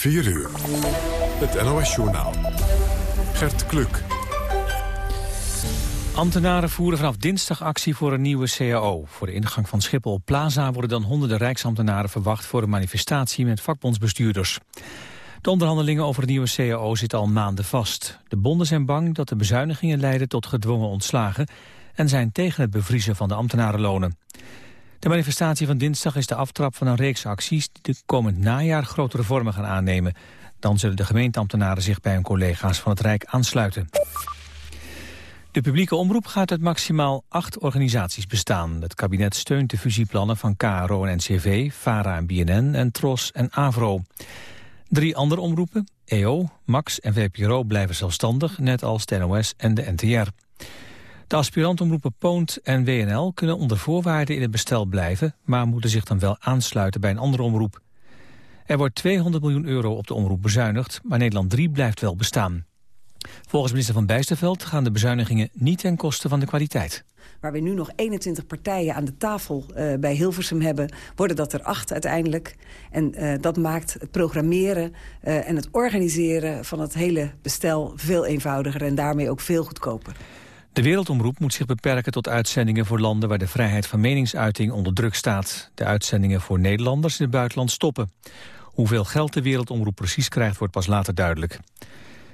4 uur. Het NOS-journaal. Gert Kluk. Ambtenaren voeren vanaf dinsdag actie voor een nieuwe CAO. Voor de ingang van Schiphol Plaza worden dan honderden rijksambtenaren verwacht... voor een manifestatie met vakbondsbestuurders. De onderhandelingen over een nieuwe CAO zitten al maanden vast. De bonden zijn bang dat de bezuinigingen leiden tot gedwongen ontslagen... en zijn tegen het bevriezen van de ambtenarenlonen. De manifestatie van dinsdag is de aftrap van een reeks acties... die de komend najaar grotere vormen gaan aannemen. Dan zullen de gemeenteambtenaren zich bij hun collega's van het Rijk aansluiten. De publieke omroep gaat uit maximaal acht organisaties bestaan. Het kabinet steunt de fusieplannen van KRO en NCV, VARA en BNN en TROS en AVRO. Drie andere omroepen, EO, MAX en VPRO blijven zelfstandig, net als de NOS en de NTR. De aspirantomroepen Poont en WNL kunnen onder voorwaarden in het bestel blijven... maar moeten zich dan wel aansluiten bij een andere omroep. Er wordt 200 miljoen euro op de omroep bezuinigd, maar Nederland 3 blijft wel bestaan. Volgens minister Van Bijsterveld gaan de bezuinigingen niet ten koste van de kwaliteit. Waar we nu nog 21 partijen aan de tafel uh, bij Hilversum hebben... worden dat er acht uiteindelijk. En uh, dat maakt het programmeren uh, en het organiseren van het hele bestel veel eenvoudiger... en daarmee ook veel goedkoper. De Wereldomroep moet zich beperken tot uitzendingen voor landen waar de vrijheid van meningsuiting onder druk staat. De uitzendingen voor Nederlanders in het buitenland stoppen. Hoeveel geld de Wereldomroep precies krijgt wordt pas later duidelijk.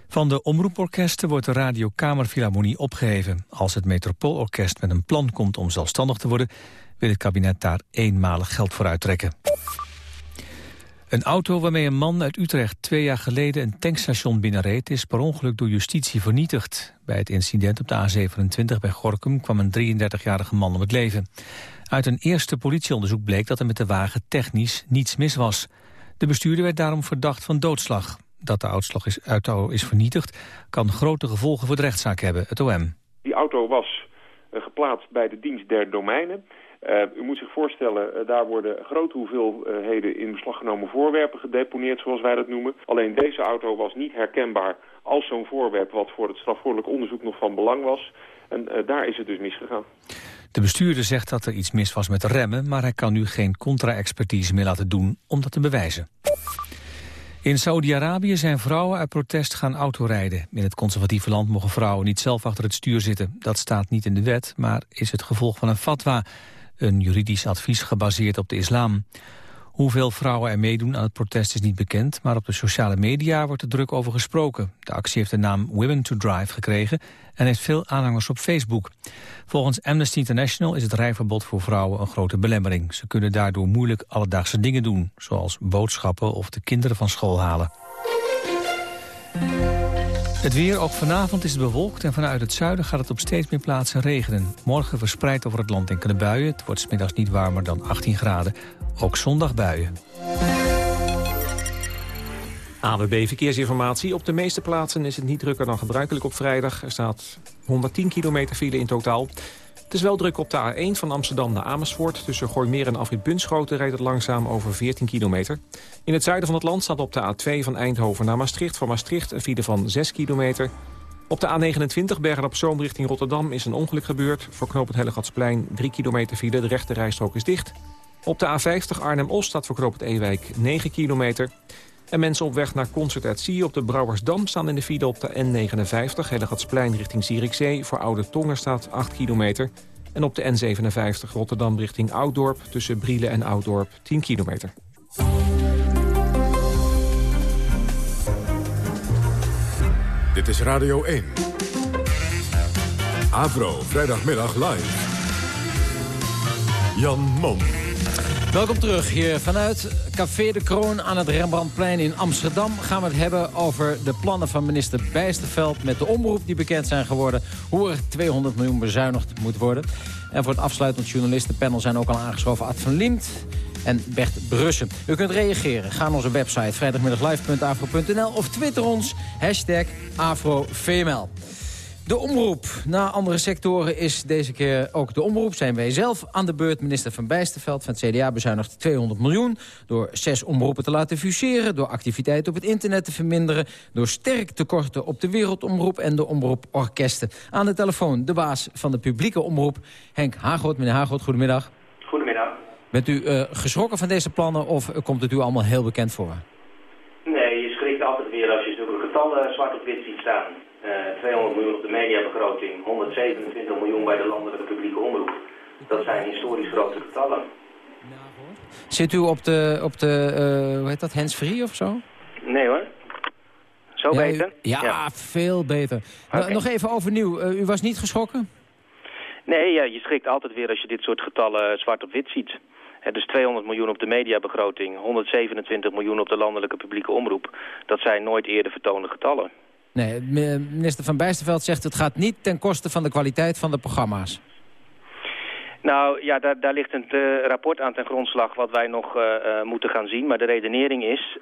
Van de omroeporkesten wordt de Radio Kamerfilharmonie opgeheven. Als het Metropoolorkest met een plan komt om zelfstandig te worden... wil het kabinet daar eenmalig geld voor uittrekken. Een auto waarmee een man uit Utrecht twee jaar geleden een tankstation binnenreed... is per ongeluk door justitie vernietigd. Bij het incident op de A27 bij Gorkum kwam een 33-jarige man om het leven. Uit een eerste politieonderzoek bleek dat er met de wagen technisch niets mis was. De bestuurder werd daarom verdacht van doodslag. Dat de uitslag is, auto is vernietigd kan grote gevolgen voor de rechtszaak hebben, het OM. Die auto was uh, geplaatst bij de dienst der domeinen... Uh, u moet zich voorstellen, uh, daar worden grote hoeveelheden in beslag genomen voorwerpen gedeponeerd, zoals wij dat noemen. Alleen deze auto was niet herkenbaar als zo'n voorwerp wat voor het strafvoorlijk onderzoek nog van belang was. En uh, daar is het dus misgegaan. De bestuurder zegt dat er iets mis was met remmen, maar hij kan nu geen contra-expertise meer laten doen om dat te bewijzen. In Saudi-Arabië zijn vrouwen uit protest gaan autorijden. In het conservatieve land mogen vrouwen niet zelf achter het stuur zitten. Dat staat niet in de wet, maar is het gevolg van een fatwa. Een juridisch advies gebaseerd op de islam. Hoeveel vrouwen er meedoen aan het protest is niet bekend... maar op de sociale media wordt er druk over gesproken. De actie heeft de naam Women to Drive gekregen... en heeft veel aanhangers op Facebook. Volgens Amnesty International is het rijverbod voor vrouwen een grote belemmering. Ze kunnen daardoor moeilijk alledaagse dingen doen... zoals boodschappen of de kinderen van school halen. Het weer, ook vanavond is het bewolkt en vanuit het zuiden gaat het op steeds meer plaatsen regenen. Morgen verspreid over het land enkele buien. Het wordt smiddags niet warmer dan 18 graden. Ook zondag buien. ABB Verkeersinformatie. Op de meeste plaatsen is het niet drukker dan gebruikelijk op vrijdag. Er staat 110 kilometer file in totaal. Het is wel druk op de A1 van Amsterdam naar Amersfoort. Tussen Gooimeer en Afrit rijdt het langzaam over 14 kilometer. In het zuiden van het land staat op de A2 van Eindhoven naar Maastricht... van Maastricht een file van 6 kilometer. Op de A29 Bergen op Zoom richting Rotterdam is een ongeluk gebeurd. Voor knooppunt Hellegatsplein 3 kilometer file. De rechte rijstrook is dicht. Op de A50 Arnhem-Os staat voor knooppunt Ewijk 9 kilometer. En mensen op weg naar Concert at Sea op de Brouwersdam... staan in de file op de N59, Hellegatsplein richting Zierikzee. Voor Oude Tongen staat 8 kilometer. En op de N57 Rotterdam richting Ouddorp... tussen Brielen en Ouddorp 10 kilometer. Dit is Radio 1. Avro, vrijdagmiddag live. Jan Mom. Welkom terug hier vanuit Café de Kroon aan het Rembrandtplein in Amsterdam. Gaan we het hebben over de plannen van minister Bijsterveld met de omroep die bekend zijn geworden. Hoe er 200 miljoen bezuinigd moet worden. En voor het afsluitend journalistenpanel zijn ook al aangeschoven Ad van Liemt en Bert Brussen. U kunt reageren. Ga naar onze website vrijdagmiddaglive.afro.nl of twitter ons hashtag AfroVML. De omroep. Na andere sectoren is deze keer ook de omroep. Zijn wij zelf aan de beurt. Minister Van Bijsterveld van het CDA bezuinigt 200 miljoen... door zes omroepen te laten fuseren... door activiteiten op het internet te verminderen... door sterk tekorten op de wereldomroep en de omroeporkesten. Aan de telefoon de baas van de publieke omroep, Henk Hagoot. Meneer Hagoot, goedemiddag. Goedemiddag. Bent u uh, geschrokken van deze plannen of komt het u allemaal heel bekend voor? Nee, wel uh, zwart op wit. 200 miljoen op de mediabegroting, 127 miljoen bij de landelijke publieke omroep. Dat zijn historisch grote getallen. Zit u op de, op de hoe heet dat, hands-free of zo? Nee hoor. Zo beter? ja, veel beter. Nou, nog even overnieuw. u was niet geschrokken? Nee, ja, je schrikt altijd weer als je dit soort getallen zwart op wit ziet. He, dus 200 miljoen op de mediabegroting, 127 miljoen op de landelijke publieke omroep. Dat zijn nooit eerder vertoonde getallen. Nee, minister Van Bijsterveld zegt het gaat niet ten koste van de kwaliteit van de programma's. Nou ja, daar, daar ligt een uh, rapport aan ten grondslag wat wij nog uh, uh, moeten gaan zien. Maar de redenering is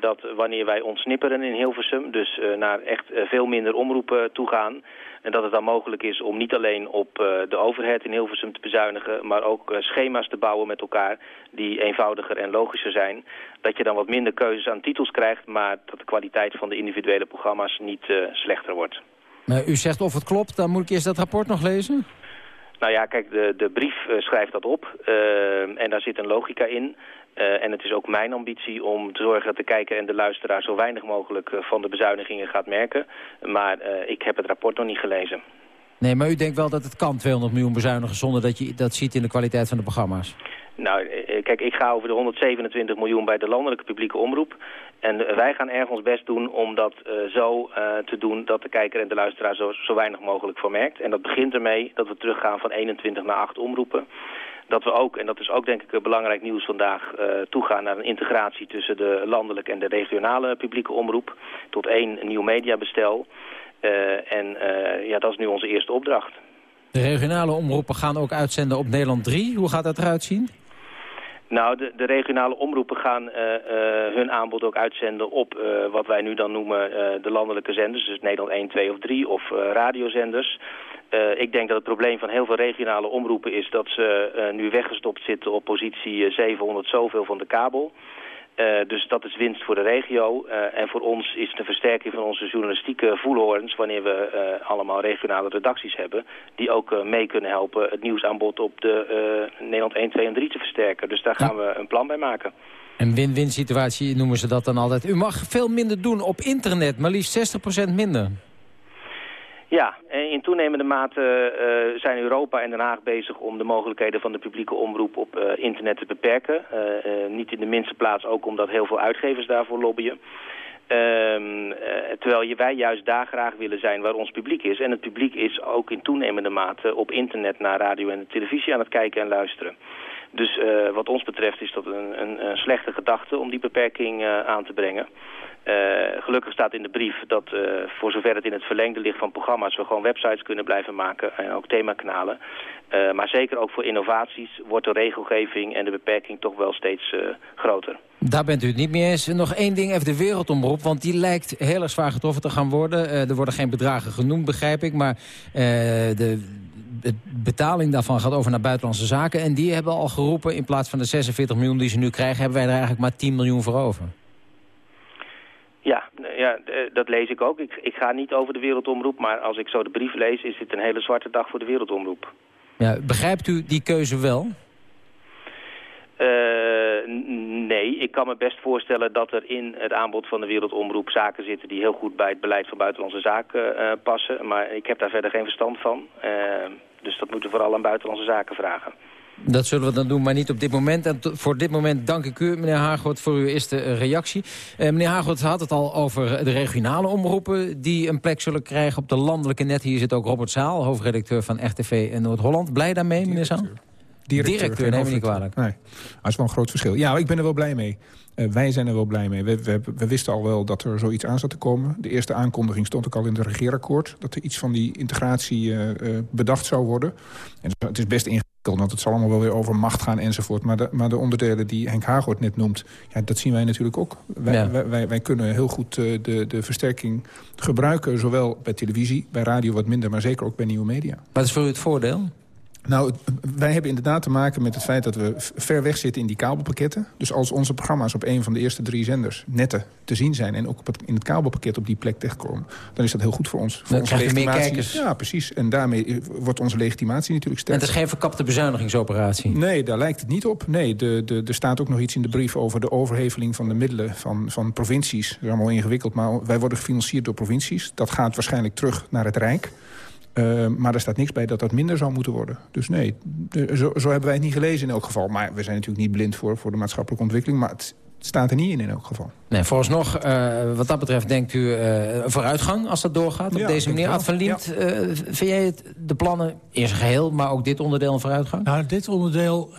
dat wanneer wij ontsnipperen in Hilversum, dus naar echt veel minder omroepen toe gaan... En dat het dan mogelijk is om niet alleen op de overheid in Hilversum te bezuinigen... maar ook schema's te bouwen met elkaar die eenvoudiger en logischer zijn. Dat je dan wat minder keuzes aan titels krijgt... maar dat de kwaliteit van de individuele programma's niet slechter wordt. Maar u zegt of het klopt, dan moet ik eerst dat rapport nog lezen? Nou ja, kijk, de, de brief schrijft dat op uh, en daar zit een logica in. Uh, en het is ook mijn ambitie om te zorgen dat de kijker en de luisteraar zo weinig mogelijk van de bezuinigingen gaat merken. Maar ik heb het rapport nog niet gelezen. Nee, maar u denkt wel dat het kan 200 miljoen bezuinigen zonder dat je dat ziet in de kwaliteit van de programma's? Nou, kijk, ik ga over de 127 miljoen bij de landelijke publieke omroep. En wij gaan erg ons best doen om dat uh, zo uh, te doen dat de kijker en de luisteraar zo, zo weinig mogelijk voor merkt. En dat begint ermee dat we teruggaan van 21 naar 8 omroepen. Dat we ook, en dat is ook denk ik belangrijk nieuws vandaag, uh, toegaan naar een integratie tussen de landelijke en de regionale publieke omroep. Tot één nieuw mediabestel. en ja, dat is nu onze eerste opdracht. De regionale omroepen gaan ook uitzenden op Nederland 3. Hoe gaat dat eruit zien? Nou, de, de, regionale omroepen gaan uh, uh, hun aanbod ook uitzenden op uh, wat wij nu dan noemen de landelijke zenders. Dus Nederland 1, 2 of 3 of radiozenders. Ik denk dat het probleem van heel veel regionale omroepen is dat ze nu weggestopt zitten op positie 700 zoveel van de kabel. Uh, dus dat is winst voor de regio. En voor ons is het een versterking van onze journalistieke voelhorens... wanneer we allemaal regionale redacties hebben... die ook mee kunnen helpen het nieuwsaanbod op de Nederland 1, 2 en 3 te versterken. Dus daar gaan we een plan bij maken. Een win-win situatie noemen ze dat dan altijd. U mag veel minder doen op internet, maar liefst 60% minder. Ja, in toenemende mate uh, zijn Europa en Den Haag bezig om de mogelijkheden van de publieke omroep op uh, internet te beperken. Uh, niet in de minste plaats ook omdat heel veel uitgevers daarvoor lobbyen. Ehm, terwijl wij juist daar graag willen zijn waar ons publiek is. En het publiek is ook in toenemende mate op internet naar radio en televisie aan het kijken en luisteren. Dus wat ons betreft is dat een, een, slechte gedachte om die beperking aan te brengen. Uh, gelukkig staat in de brief dat voor zover het in het verlengde ligt van programma's... we gewoon websites kunnen blijven maken en ook themakanalen. Maar zeker ook voor innovaties wordt de regelgeving en de beperking toch wel steeds groter. Daar bent u het niet mee eens. Nog één ding, even de wereldomroep, want die lijkt heel erg zwaar getroffen te gaan worden. er worden geen bedragen genoemd, begrijp ik, maar de de betaling daarvan gaat over naar buitenlandse zaken. En die hebben al geroepen, in plaats van de 46 miljoen die ze nu krijgen... hebben wij er eigenlijk maar 10 miljoen voor over. Ja, ja, dat lees ik ook. Ik, ik ga niet over de wereldomroep, maar als ik zo de brief lees... is dit een hele zwarte dag voor de wereldomroep. Ja, begrijpt u die keuze wel? Uh, nee, ik kan me best voorstellen dat er in het aanbod van de wereldomroep zaken zitten... die heel goed bij het beleid van buitenlandse zaken uh, passen. Maar ik heb daar verder geen verstand van. Uh, dus dat moeten we vooral aan buitenlandse zaken vragen. Dat zullen we dan doen, maar niet op dit moment. En voor dit moment dank ik u, meneer Hagort, voor uw eerste eh, reactie. Eh, meneer Hagort had het al over de regionale omroepen... die een plek zullen krijgen op de landelijke net. Hier zit ook Robert Zaal, hoofdredacteur van RTV in Noord-Holland. Blij daarmee, meneer Zaal? Directeur, Directeur neem me niet kwalijk. Nee, dat is wel een groot verschil. Ja, ik ben er wel blij mee. Uh, wij zijn er wel blij mee. We, we, we, wisten al wel dat er zoiets aan zat te komen. De eerste aankondiging stond ook al in het regeerakkoord... dat er iets van die integratie uh, uh, bedacht zou worden. En het is best ingewikkeld, want het zal allemaal wel weer over macht gaan enzovoort. Maar de, maar de onderdelen die Henk Hagort net noemt... Ja, dat zien wij natuurlijk ook. Wij, ja. wij, wij, wij, kunnen heel goed de, de versterking gebruiken... zowel bij televisie, bij radio wat minder... maar zeker ook bij nieuwe media. Wat is voor u het voordeel? Nou, wij hebben inderdaad te maken met het feit dat we ver weg zitten in die kabelpakketten. Dus als onze programma's op een van de eerste drie zenders netten te zien zijn... en ook op het, in het kabelpakket op die plek terechtkomen... dan is dat heel goed voor ons. Voor dan onze meer kijkers. Ja, precies. En daarmee wordt onze legitimatie natuurlijk sterker. En het is geen verkapte bezuinigingsoperatie? Nee, daar lijkt het niet op. Nee, de, de, er staat ook nog iets in de brief over de overheveling van de middelen van, van provincies. Dat is allemaal ingewikkeld, maar wij worden gefinancierd door provincies. Dat gaat waarschijnlijk terug naar het Rijk. Uh, maar er staat niks bij dat dat minder zou moeten worden. Dus nee, zo, zo, hebben wij het niet gelezen in elk geval. Maar we zijn natuurlijk niet blind voor, voor de maatschappelijke ontwikkeling. Maar het, staat er niet in in elk geval. Nee, vooralsnog, uh, wat dat betreft, denkt u uh, vooruitgang als dat doorgaat op ja, deze manier? Ad van Liemt, ja. uh, vind jij het, de plannen, eerst geheel, maar ook dit onderdeel een vooruitgang? Nou, dit onderdeel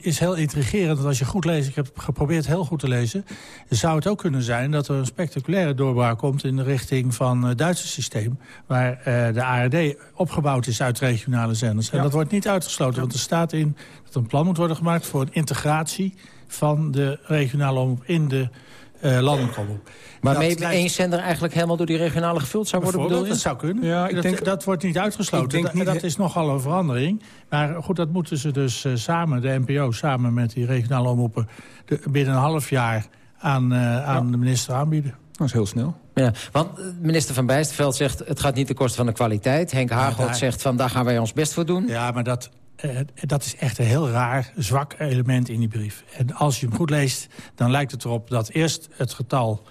is heel intrigerend. Want als je goed leest, ik heb geprobeerd heel goed te lezen... zou het ook kunnen zijn dat er een spectaculaire doorbraak komt... in de richting van het Duitse systeem... waar de ARD opgebouwd is uit regionale zenders. En dat wordt niet uitgesloten, want er staat in dat een plan moet worden gemaakt... voor een integratie van de regionale omroep in de uh, landelijke omroep. Waarmee dat één zender eigenlijk helemaal door die regionale gevuld zou worden bedoeld? Dat zou kunnen. Ja, ik dat, denk, dat wordt niet uitgesloten. Dat, niet dat is nogal een verandering. Maar goed, dat moeten ze dus uh, samen, de NPO, samen met die regionale omroepen... De, binnen een half jaar aan, uh, aan ja. de minister aanbieden. Dat is heel snel. Ja, want minister Van Bijsterveld zegt... het gaat niet ten koste van de kwaliteit. Henk Hagel ja, zegt van daar gaan wij ons best voor doen. Ja, maar dat, uh, dat is echt een heel raar, zwak element in die brief. En als je hem goed leest, dan lijkt het erop dat eerst het getal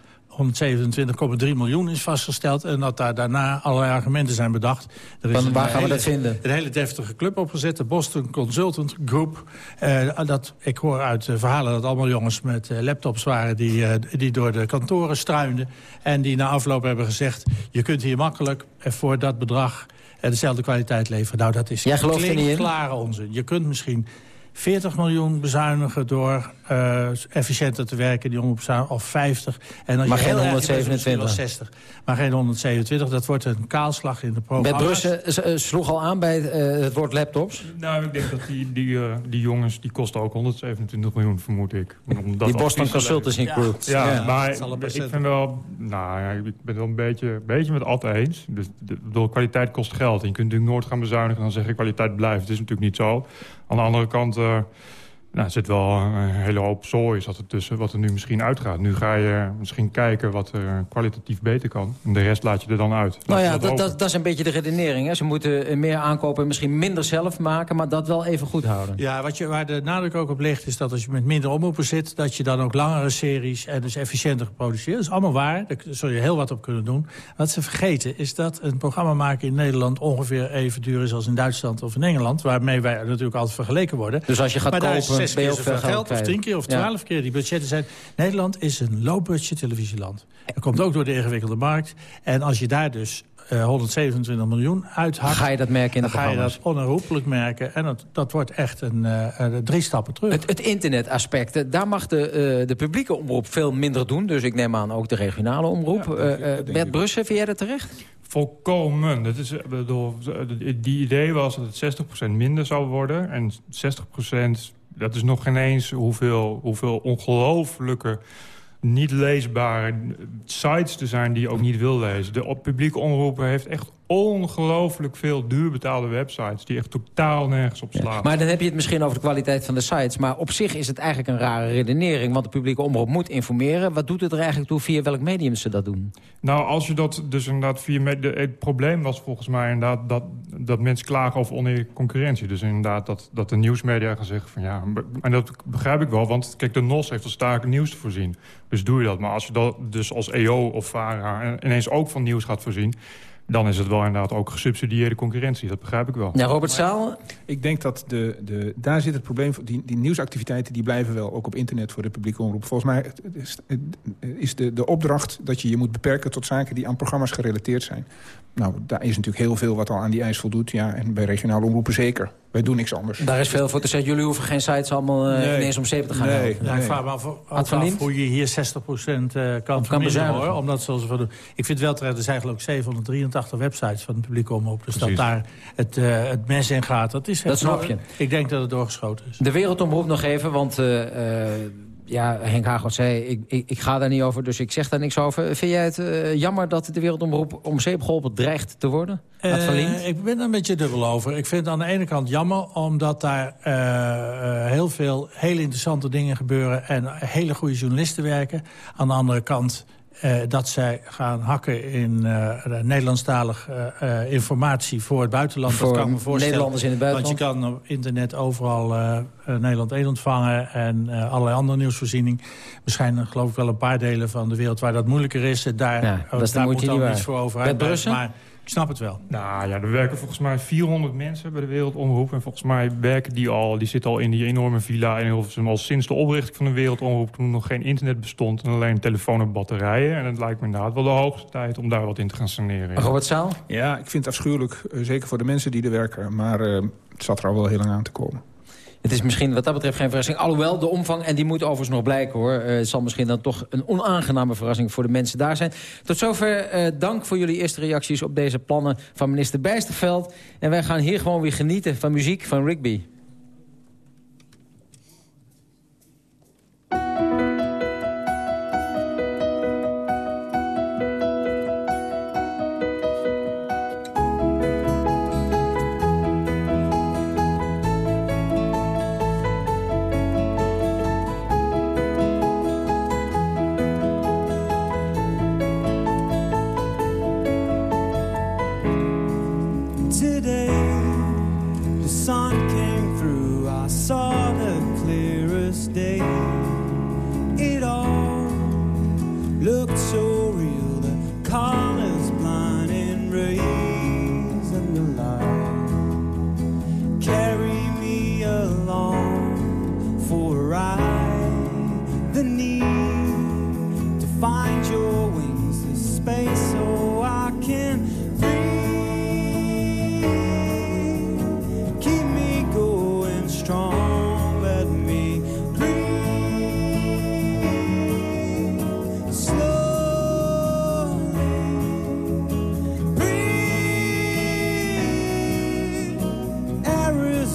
127,3 miljoen is vastgesteld... en dat daar daarna allerlei argumenten zijn bedacht. Er is waar gaan hele, we dat vinden? Een hele deftige club opgezet, de Boston Consultant Group. Uh, dat, ik hoor uit uh, verhalen dat allemaal jongens met uh, laptops waren... Die, die door de kantoren struinden en die na afloop hebben gezegd... je kunt hier makkelijk voor dat bedrag dezelfde kwaliteit leveren. Nou, dat is Jij gelooft er niet in? klare onzin. Je kunt misschien 40 miljoen bezuinigen door uh, efficiënter te werken, die omroep of 50. En als maar je geen 127. 60, maar geen 127. Dat wordt een kaalslag in de programma's. Met Brussen sloeg al aan bij uh, het woord laptops? Nou, ik denk dat die, die, uh, die jongens, die kosten ook 127 miljoen, vermoed ik. die Boston Consultancy Group. Ja, ja, ja maar ik vind wel, nou ja, ik ben het wel een beetje, beetje met Ad eens. Dus de, de, kwaliteit kost geld. En je kunt natuurlijk nooit gaan bezuinigen en dan zeg je kwaliteit blijft. Het is natuurlijk niet zo. Aan de andere kant uh, nou, zit wel een hele hoop zooi zat er tussen, wat er nu misschien uitgaat. Nu ga je misschien kijken wat er kwalitatief beter kan. En de rest laat je er dan uit. Laat nou ja, dat, dat, dat, is een beetje de redenering. Hè? Ze moeten meer aankopen en misschien minder zelf maken... maar dat wel even goed houden. Ja, wat je, waar de nadruk ook op ligt is dat als je met minder omroepen zit... dat je dan ook langere series en dus efficiënter geproduceerd. Dat is allemaal waar, daar zul je heel wat op kunnen doen. Wat ze vergeten is dat een programma maken in Nederland... ongeveer even duur is als in Duitsland of in Engeland... waarmee wij natuurlijk altijd vergeleken worden. Dus als je gaat kopen zes keer zoveel geld, of tien keer of twaalf ja. keer die budgetten zijn. Nederland is een low-budget televisieland. Dat komt ook door de ingewikkelde markt. En als je daar dus uh, 127 miljoen uithakt... Ga je dat merken in de Dan ga je dat onherroepelijk merken. En dat, dat wordt echt een, uh, drie stappen terug. Het, het internetaspect, daar mag de, uh, de publieke omroep veel minder doen. Dus ik neem aan ook de regionale omroep. Ja, Bert Brussen, vind jij dat terecht? Volkomen. Dat is, bedoel, die idee was dat het 60% minder zou worden. En 60% dat is nog geen eens hoeveel, hoeveel ongelooflijke niet leesbare sites te zijn die je ook niet wil lezen. De publieke omroepen heeft echt ongelooflijk veel duurbetaalde websites... die echt totaal nergens op slaan. Ja, maar dan heb je het misschien over de kwaliteit van de sites. Maar op zich is het eigenlijk een rare redenering. Want de publieke omroep moet informeren. Wat doet het er eigenlijk toe via welk medium ze dat doen? Nou, als je dat dus inderdaad via... het probleem was volgens mij inderdaad dat, dat mensen klagen over oneerlijke concurrentie. Dus inderdaad dat, dat de nieuwsmedia gaan zeggen van ja... En dat begrijp ik wel, want kijk, de NOS heeft al sterke nieuws te voorzien. Dus doe je dat. Maar als je dat dus als EO of VARA ineens ook van nieuws gaat voorzien dan is het wel inderdaad ook gesubsidieerde concurrentie. Dat begrijp ik wel. Ja, Robert Zaal? Ik denk dat de, de, daar zit het probleem... Die, die nieuwsactiviteiten die blijven wel, ook op internet voor de publieke omroep. Volgens mij is de, de opdracht dat je je moet beperken... tot zaken die aan programma's gerelateerd zijn. Nou, daar is natuurlijk heel veel wat al aan die eis voldoet. Ja, en bij regionale omroepen zeker. Wij doen niks anders. Daar is veel voor te zeggen. Jullie hoeven geen sites allemaal uh, nee. ineens om zeep te gaan nee, nee. Nou, ik vraag me af, af, af hoe je hier 60% uh, kan verminderen. Hoor, omdat zoals we doen. Ik vind wel terecht, er zijn geloof ik 783 websites van de publieke omroep. Dus Precies. dat daar het, uh, het mes in gaat. Dat, is dat snap je. Ik denk dat het doorgeschoten is. De wereldomroep nog even, want... Uh, ja, Henk Hagel zei, ik, ik, ik, ga daar niet over, dus ik zeg daar niks over. Vind jij het uh, jammer dat de Wereldomroep om zeep geholpen dreigt te worden? Uh, ik ben er een beetje dubbel over. Ik vind het aan de ene kant jammer, omdat daar uh, heel veel hele interessante dingen gebeuren... en hele goede journalisten werken. Aan de andere kant uh, dat zij gaan hakken in uh, Nederlandstalig uh, informatie voor het buitenland. Voor dat kan me voorstellen. Nederlanders in het buitenland. Want je kan op internet overal Nederland 1 ontvangen en allerlei andere nieuwsvoorziening. Waarschijnlijk geloof ik wel een paar delen van de wereld waar dat moeilijker is. Daar, ja, dat daar moet je niet iets voor over. Maar ik snap het wel. Nou ja, er werken volgens mij 400 mensen bij de Wereldomroep. En volgens mij werken die al, die zitten al in die enorme villa in Hilversum... al sinds de oprichting van de Wereldomroep... toen nog geen internet bestond en alleen telefoon en batterijen. En het lijkt me inderdaad wel de hoogste tijd om daar wat in te gaan saneren. Robert Zaal? Ja, ik vind het afschuwelijk. Eh, zeker voor de mensen die er werken. Maar uh, het zat er al wel heel lang aan te komen. Het is misschien wat dat betreft geen verrassing. Alhoewel, de omvang, en die moet overigens nog blijken hoor... Uh, zal misschien dan toch een onaangename verrassing voor de mensen daar zijn. Tot zover uh, dank voor jullie eerste reacties op deze plannen van minister Bijsterveld. En wij gaan hier gewoon weer genieten van muziek van Rigby.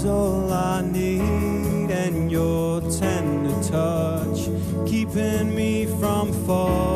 is all I need, and your tender touch keeping me from falling.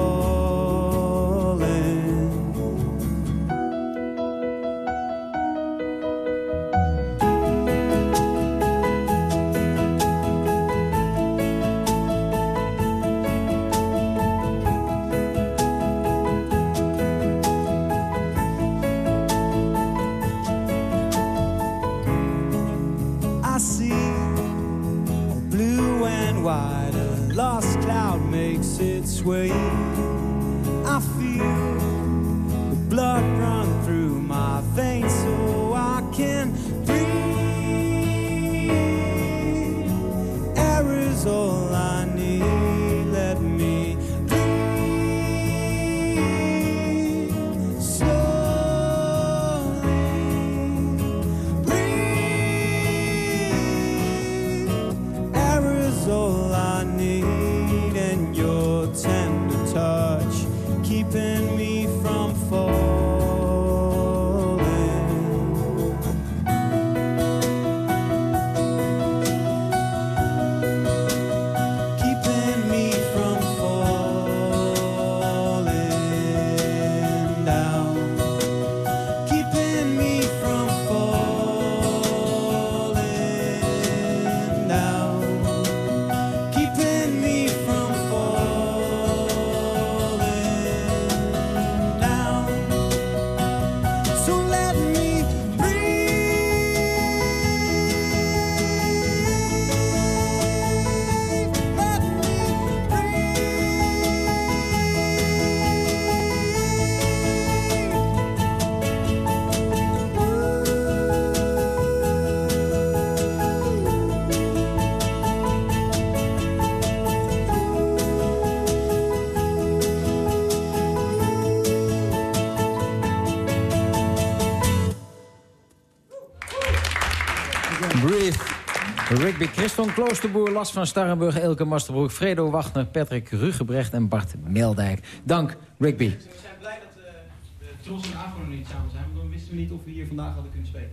Rigby Christon Kloosterboer, Las van Starrenburg, Elke Masterbroek... Fredo Wachtner, Patrick Rugebrecht en Bart Meldijk. Dank, Rigby. We zijn blij dat uh, de Tros en Afro niet samen zijn... want dan wisten we niet of we hier vandaag hadden kunnen spelen.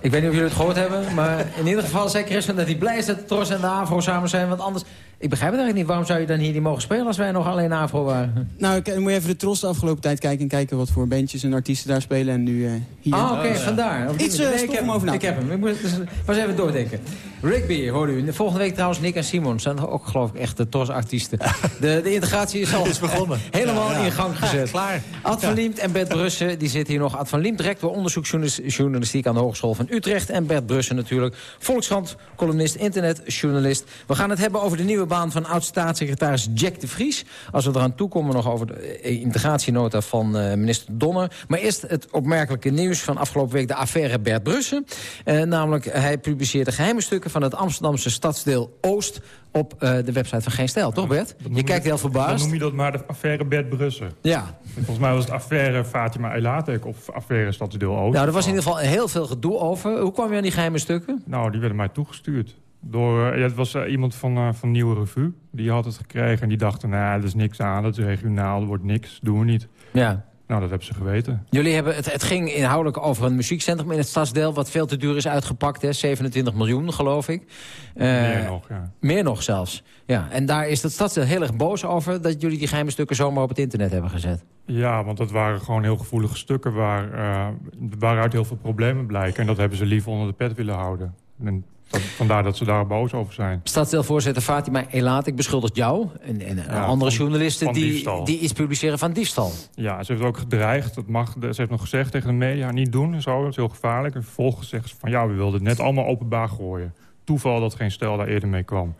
Ik weet niet of jullie het gehoord hebben, maar in ieder geval zei Christen dat hij blij is dat de Tros en de Afro samen zijn. Want anders Ik begrijp het eigenlijk niet. Waarom zou je dan hier niet mogen spelen als wij nog alleen AVRO waren? Nou, ik, moet je even de Tros de afgelopen tijd kijken... en kijken wat voor bandjes en artiesten daar spelen. En nu uh, hier... Ah, oké, vandaar. Iets uh, ik heb, over na. Ik heb hem. Ik moet dus, was even doordenken. Rigby, hoor u. Volgende week trouwens Nick en Simon. zijn ook geloof ik echt de Tros-artiesten. De, de integratie is al is begonnen. helemaal in gang gezet. klaar. Ad van Liemt en Bert Brussen, die zitten hier nog. Ad van Liemt, rector onderzoeksjournalistiek aan de Hogeschool van Utrecht. En Bert Brussen natuurlijk, Volkskrant, columnist, internetjournalist. We gaan het hebben over de nieuwe baan van oud-staatssecretaris Jack de Vries. Als we eraan toekomen nog over de eh, integratienota van uh, minister Donner. Maar eerst het opmerkelijke nieuws van afgelopen week, de affaire Bert Brussen. Uh, namelijk, hij publiceerde geheime stukken van het Amsterdamse stadsdeel Oost op uh, de website van Geen Stijl, toch Bert? Je kijkt heel verbaasd. Dan noem je dat maar de affaire Bert Brussen. Ja. Volgens mij was het affaire Fatima Elatek of affaire Stadsdeel Oost. Nou, er was in ieder geval heel veel gedoe over. Hoe kwam je aan die geheime stukken? Nou, die werden mij toegestuurd. Door, uh, ja, het was uh, iemand van, uh, van Nieuwe Revue. Die had het gekregen en die dachten, nou, dat is niks aan. Dat is regionaal, er wordt niks, doen we niet. Ja. Nou, dat hebben ze geweten. Jullie hebben, het, het ging inhoudelijk over een muziekcentrum in het stadsdeel... wat veel te duur is uitgepakt, hè? 27 miljoen, geloof ik. meer nog, ja. Meer nog zelfs. Ja, en daar is het stadsdeel heel erg boos over... dat jullie die geheime stukken zomaar op het internet hebben gezet. Ja, want dat waren gewoon heel gevoelige stukken... Waar, waaruit heel veel problemen blijken. En dat hebben ze liever onder de pet willen houden. En Vandaar dat ze daar boos over zijn. Stadsdeelvoorzitter Fatima Elaat, ik beschuldig jou en, en ja, andere van, journalisten van die, die iets publiceren van diefstal. Ja, ze heeft ook gedreigd. Dat mag, ze heeft nog gezegd tegen de media, niet doen en zo. Dat is heel gevaarlijk. En vervolgens zegt ze van ja, we wilden het net allemaal openbaar gooien. Toeval dat geen stel daar eerder mee kwam.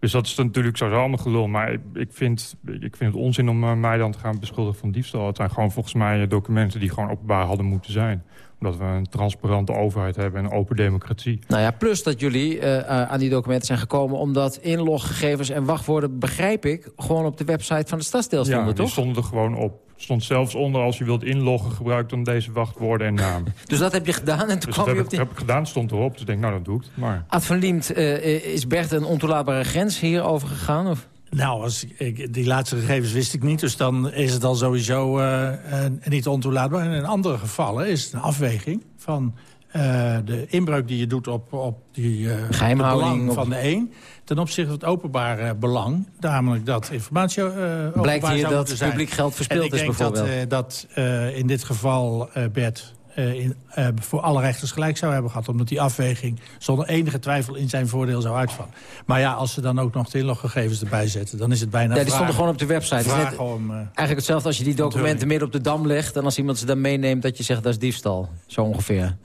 Dus dat is natuurlijk sowieso allemaal gelul. Maar ik, ik, vind, ik vind het onzin om uh, mij dan te gaan beschuldigen van diefstal. Het zijn gewoon volgens mij documenten die gewoon openbaar hadden moeten zijn omdat we een transparante overheid hebben en een open democratie. Nou ja, plus dat jullie uh, aan die documenten zijn gekomen... omdat inloggegevens en wachtwoorden, begrijp ik... gewoon op de website van de stadsdeel stonden, ja, toch? die stonden er gewoon op. stond zelfs onder als je wilt inloggen, gebruik dan deze wachtwoorden en naam. dus dat heb je gedaan en toen dus kwam dat je heb op die... heb ik gedaan, stond erop. Dus ik denk, nou, dan doe ik het maar. Ad van Liemt, uh, is Bert een ontoelaatbare grens hierover gegaan? Of? Nou, als ik, die laatste gegevens wist ik niet. Dus dan is het al sowieso uh, uh, niet ontoelaatbaar. En in andere gevallen is het een afweging van uh, de inbreuk die je doet op, op die uh, belang van de een... ten opzichte van het openbare belang. Namelijk dat informatie uh, Blijkt hier dat publiek geld verspild is bijvoorbeeld. Ik denk dat, dat in dit geval Bert... Uh, in, uh, voor alle rechters gelijk zou hebben gehad. Omdat die afweging zonder enige twijfel in zijn voordeel zou uitvallen. Maar ja, als ze dan ook nog de inloggegevens erbij zetten... dan is het bijna Ja, die stonden gewoon op de website. Om, uh, eigenlijk hetzelfde als je die documenten midden op de dam legt... en als iemand ze dan meeneemt dat je zegt dat is diefstal. Zo ongeveer.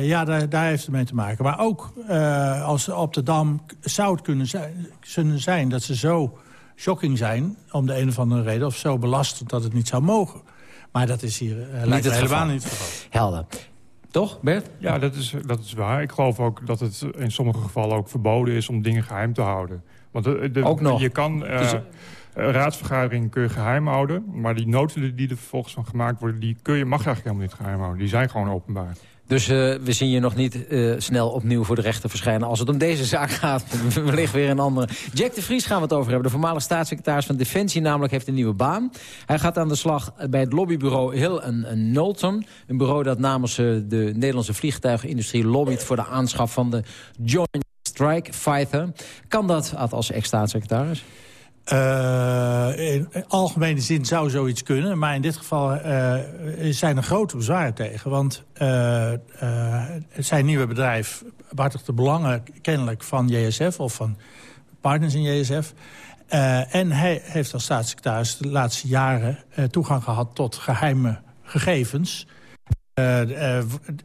ja, daar, daar, heeft het mee te maken. Maar ook als ze op de dam zou het kunnen zijn, kunnen zijn dat ze zo shocking zijn... om de een of andere reden, of zo belastend dat het niet zou mogen... Maar dat is hier uh, lijkt het helemaal niet het geval. Helder. Toch, Bert? Ja, dat is, dat is waar. Ik geloof ook dat het in sommige gevallen ook verboden is om dingen geheim te houden. Want de, de, ook nog. je kan... Uh, dus, uh, raadsvergadering kun je geheim houden. Maar die noten die er vervolgens van gemaakt worden... die kun je, mag je eigenlijk helemaal niet geheim houden. Die zijn gewoon openbaar. Dus uh, we zien je nog niet uh, snel opnieuw voor de rechter verschijnen... als het om deze zaak gaat. Wellicht weer een andere. Jack de Vries gaan we het over hebben. De voormalige staatssecretaris van Defensie namelijk heeft een nieuwe baan. Hij gaat aan de slag bij het lobbybureau Hill en Knowlton. Een bureau dat namens uh, de Nederlandse vliegtuigindustrie lobbyt... voor de aanschaf van de Joint Strike Fighter. Kan dat als ex-staatssecretaris? Uh, in algemene zin zou zoiets kunnen. Maar in dit geval uh, zijn er grote bezwaren tegen. Want uh, zijn nieuwe bedrijf behartigt de belangen kennelijk van JSF... of van partners in JSF. en hij heeft als staatssecretaris de laatste jaren toegang gehad tot geheime gegevens... Uh, uh,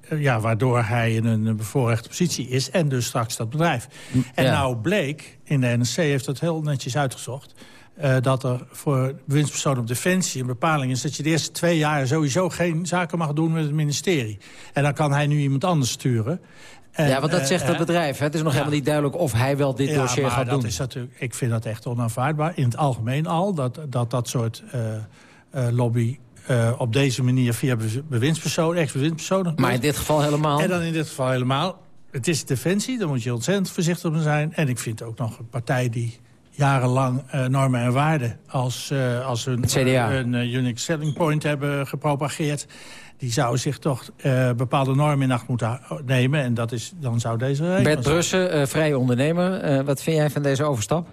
ja, waardoor hij in een bevoorrechte positie is en dus straks dat bedrijf. En nou bleek, in de NSC heeft dat heel netjes uitgezocht... Uh, dat er voor bewindspersonen op Defensie een bepaling is... dat je de eerste twee jaar sowieso geen zaken mag doen met het ministerie. En dan kan hij nu iemand anders sturen. En, ja, want dat zegt het bedrijf. Hè? Het is nog ja. helemaal niet duidelijk of hij wel dit ja, dossier maar gaat dat doen. Is natuurlijk, ik vind dat echt onaanvaardbaar. In het algemeen al, dat dat, dat soort lobby... Uh, op deze manier via bewindspersonen, ex-bewindspersonen. Maar in dit geval helemaal? En dan in dit geval helemaal. Het is defensie, daar moet je ontzettend voorzichtig mee zijn. En ik vind ook nog een partij die jarenlang uh, normen en waarden... als, uh, als hun, een unique selling point hebben gepropageerd... die zou zich toch bepaalde normen in acht moeten nemen. En dat is, dan zou deze... Bert Brussen, vrije ondernemer. wat vind jij van deze overstap?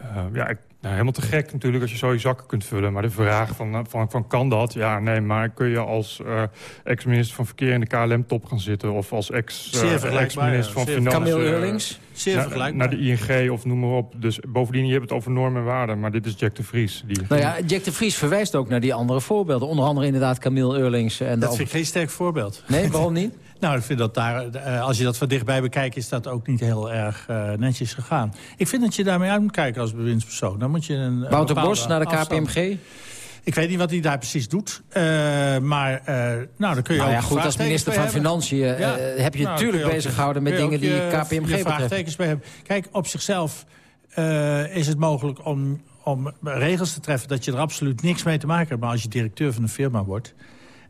Uh, ja, ik, nou, helemaal te gek natuurlijk als je zo je zakken kunt vullen. Maar de vraag van, van, van kan dat? Ja, nee, maar kun je als uh, ex-minister van Verkeer in de KLM-top gaan zitten? Of als ex-minister uh, ex van Financiën... Camille Eurlings? Zeer vergelijkbaar. Naar de ING of noem maar op. Dus bovendien, je hebt het over normen en waarden. Maar dit is Jack de Vries. Die nou ja, Jack de Vries verwijst ook naar die andere voorbeelden. Onder andere inderdaad Camille Eurlings. En dat vind ik geen sterk voorbeeld. Nee, waarom niet? Nou, ik vind dat daar, als je dat van dichtbij bekijkt... is dat ook niet heel erg uh, netjes gegaan. Ik vind dat je daarmee uit moet kijken als bewindspersoon. Dan moet je een, Wouter Bos naar de KPMG? Ik weet niet wat hij daar precies doet. Uh, maar uh, nou, dan kun je nou ja, goed, als minister van Financiën uh, ja. heb je nou, natuurlijk bezig gehouden met dingen die KPMG je vraagtekens bij hebben. Kijk, op zichzelf is het mogelijk om, om regels te treffen... dat je er absoluut niks mee te maken hebt. Maar als je directeur van een firma wordt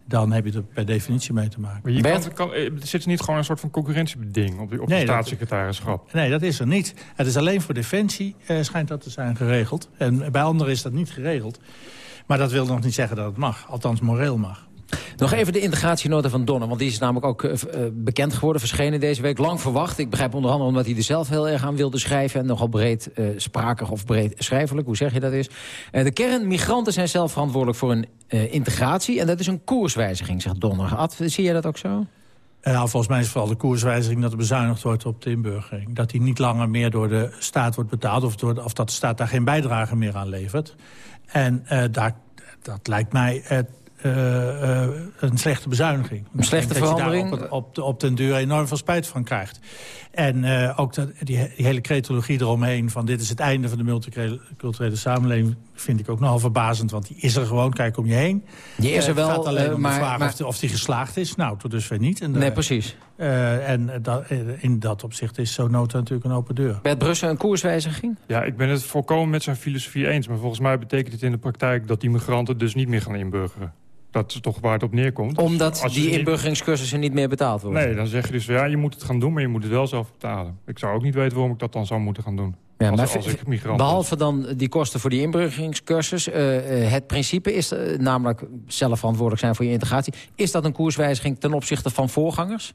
dan heb je er per definitie mee te maken. Maar je kan, kan, er zit niet gewoon een soort van concurrentiebeding op, die, op nee, de staatssecretarischap? nee, dat is er niet. Het is alleen voor Defensie, eh, schijnt dat te zijn geregeld. En bij anderen is dat niet geregeld. Maar dat wil nog niet zeggen dat het mag. Althans, moreel mag. Nog even de integratienota van Donner, want die is namelijk ook uh, bekend geworden, verschenen deze week. Lang verwacht. Ik begrijp onder andere omdat hij er zelf heel erg aan wilde schrijven... en nogal breed uh, sprakig of breed schrijfelijk, hoe zeg je dat is. de kern, migranten zijn zelf verantwoordelijk voor een integratie... en dat is een koerswijziging, zegt Donner. Zie jij dat ook zo? Ja, volgens mij is vooral de koerswijziging dat er bezuinigd wordt op de inburgering. Dat die niet langer meer door de staat wordt betaald... of, door of dat de staat daar geen bijdrage meer aan levert. En daar, dat lijkt mij een slechte bezuiniging. Een slechte verandering? Dat je daar op, op, op den duur enorm veel spijt van krijgt. En uh, ook dat, die, die, hele cretologie eromheen van dit is het einde van de multiculturele samenleving... vind ik ook nogal verbazend, want die is er gewoon, kijk om je heen. Die is er wel, Het gaat alleen uh, om maar, de vraag maar... of, die, of, die geslaagd is. Nou, tot dusver niet. En, nee, precies. Uh, en dat, in dat opzicht is zo'n nota natuurlijk een open deur. Bert Brussel, een koerswijziging? Ja, ik ben het volkomen met zijn filosofie eens. Maar volgens mij betekent het in de praktijk dat die migranten dus niet meer gaan inburgeren. Dat is toch waar het op neerkomt. Omdat Als die inburgeringscursussen niet meer betaald worden? Nee, dan zeg je dus, ja, je moet het gaan doen, maar je moet het wel zelf betalen. Ik zou ook niet weten waarom ik dat dan zou moeten gaan doen. Ja, als, maar als ik migrant behalve dan die kosten voor die inburgeringscursus... Uh, het principe is uh, namelijk zelf verantwoordelijk zijn voor je integratie. Is dat een koerswijziging ten opzichte van voorgangers?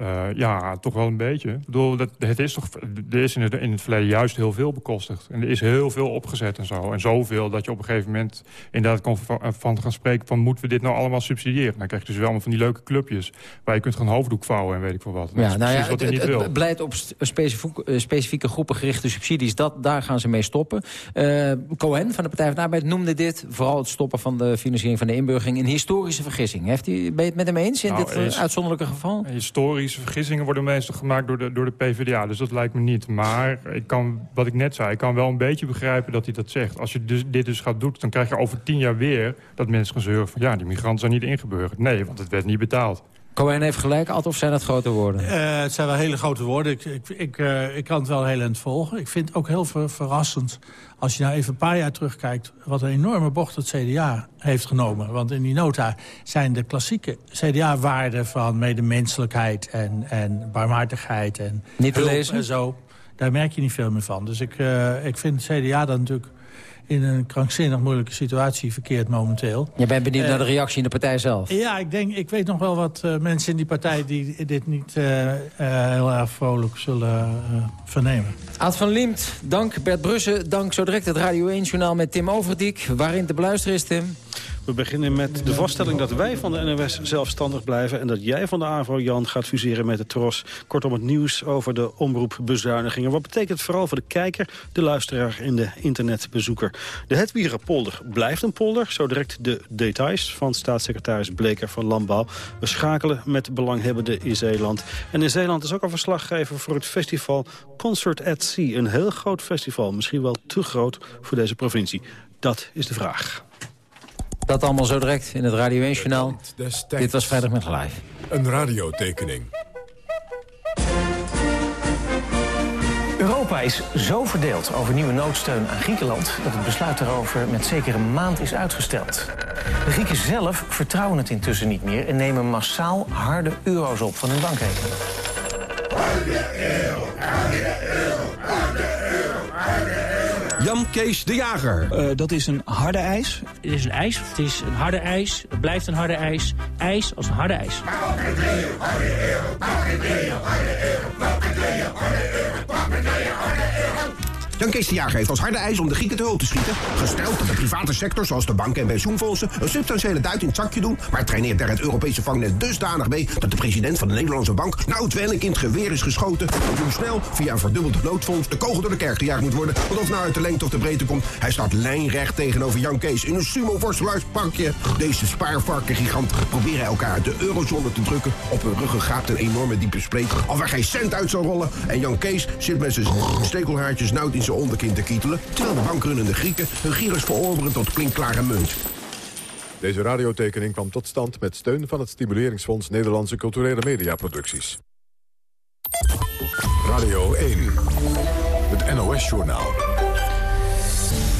Uh, ja, toch wel een beetje. Ik bedoel, dat, het is toch, er is in het, in het verleden juist heel veel bekostigd. En er is heel veel opgezet en zo. En zoveel dat je op een gegeven moment inderdaad kon van gaan spreken... van moeten we dit nou allemaal subsidiëren? Dan krijg je dus wel van die leuke clubjes... waar je kunt gaan hoofddoek vouwen en weet ik veel wat. Ja, nou ja, wat het, niet wil. het beleid op specifieke, specifieke groepen gerichte subsidies... Dat, daar gaan ze mee stoppen. Uh, Cohen van de Partij van de Arbeid noemde dit... vooral het stoppen van de financiering van de inburgering... een historische vergissing. Heeft hij, ben je het met hem eens in nou, dit is, uitzonderlijke geval? Historisch vergissingen worden meestal gemaakt door de, door de PvdA. Dus dat lijkt me niet. Maar ik kan, wat ik net zei, ik kan wel een beetje begrijpen dat hij dat zegt. Als je dus, dit dus gaat doen, dan krijg je over tien jaar weer... dat mensen gaan zeuren van ja, die migranten zijn niet ingeburgerd. Nee, want het werd niet betaald. Cohen heeft gelijk, Ad, of zijn dat grote woorden? Uh, het zijn wel hele grote woorden. Ik, ik, ik, uh, ik kan het wel heel eind volgen. Ik vind het ook heel ver, verrassend als je nou even een paar jaar terugkijkt... wat een enorme bocht het CDA heeft genomen. Want in die nota zijn de klassieke CDA-waarden van medemenselijkheid... en, en barmhartigheid en Niet te lezen? en zo... daar merk je niet veel meer van. Dus ik, uh, ik vind het CDA dan natuurlijk in een krankzinnig moeilijke situatie verkeert momenteel. Je bent benieuwd naar de reactie in de partij zelf? Ja, ik, denk, ik weet nog wel wat uh, mensen in die partij... die dit niet uh, heel erg vrolijk zullen vernemen. Aad van Liemt, dank. Bert Brussen, dank. Zo direct het Radio 1-journaal met Tim Overdiek. Waarin te beluisteren is, Tim? We beginnen met de vaststelling dat wij van de NOS zelfstandig blijven... en dat jij van de AVRO, Jan, gaat fuseren met de TROS. Kortom, het nieuws over de omroepbezuinigingen. Wat betekent het vooral voor de kijker, de luisteraar en de internetbezoeker? De Hetwierenpolder blijft een polder. Zo direct de details van staatssecretaris Bleker van Landbouw. We schakelen met belanghebbenden in Zeeland. En in Zeeland is ook al verslaggever voor het festival Concert at Sea. Een heel groot festival, misschien wel te groot voor deze provincie. Dat is de vraag. Dat allemaal zo direct in het Radio 1-journaal. Dit was Vrijdag met Live. Een radiotekening. Europa is zo verdeeld over nieuwe noodsteun aan Griekenland... dat het besluit daarover met zeker een maand is uitgesteld. De Grieken zelf vertrouwen het intussen niet meer... en nemen massaal harde euro's op van hun bankrekening. Jan Kees de Jager. Uh, dat is een harde ijs. Het is een ijs. Het is een harde ijs. Het blijft een harde ijs. IJs als een harde ijs. Jan Kees de Jager heeft als harde eis om de Grieken te hulp te schieten. Gesteld dat de private sector, zoals de banken en pensioenfondsen... een substantiële duit in het zakje doen... maar traineert daar het Europese vangnet dusdanig mee... dat de president van de Nederlandse bank nou welk in het geweer is geschoten... en hoe snel, via een verdubbeld noodfonds... de kogel door de kerk gejaagd moet worden... want of nou uit de lengte of de breedte komt... hij staat lijnrecht tegenover Jan Kees in een sumo-worstelaarsparkje. Deze spaarvarkengigant proberen elkaar uit de eurozone te drukken... op hun ruggen gaat een enorme diepe spleet... al waar geen cent uit zou rollen... en Jan Kees zit met zijn stekelhaartjes nauw in zijn onderkin te kietelen... terwijl de bankrunnende Grieken hun gyrus verorberen tot klinkklare munt. Deze radiotekening kwam tot stand met steun van het Stimuleringsfonds Nederlandse Culturele Mediaproducties. Radio 1, het NOS-journaal.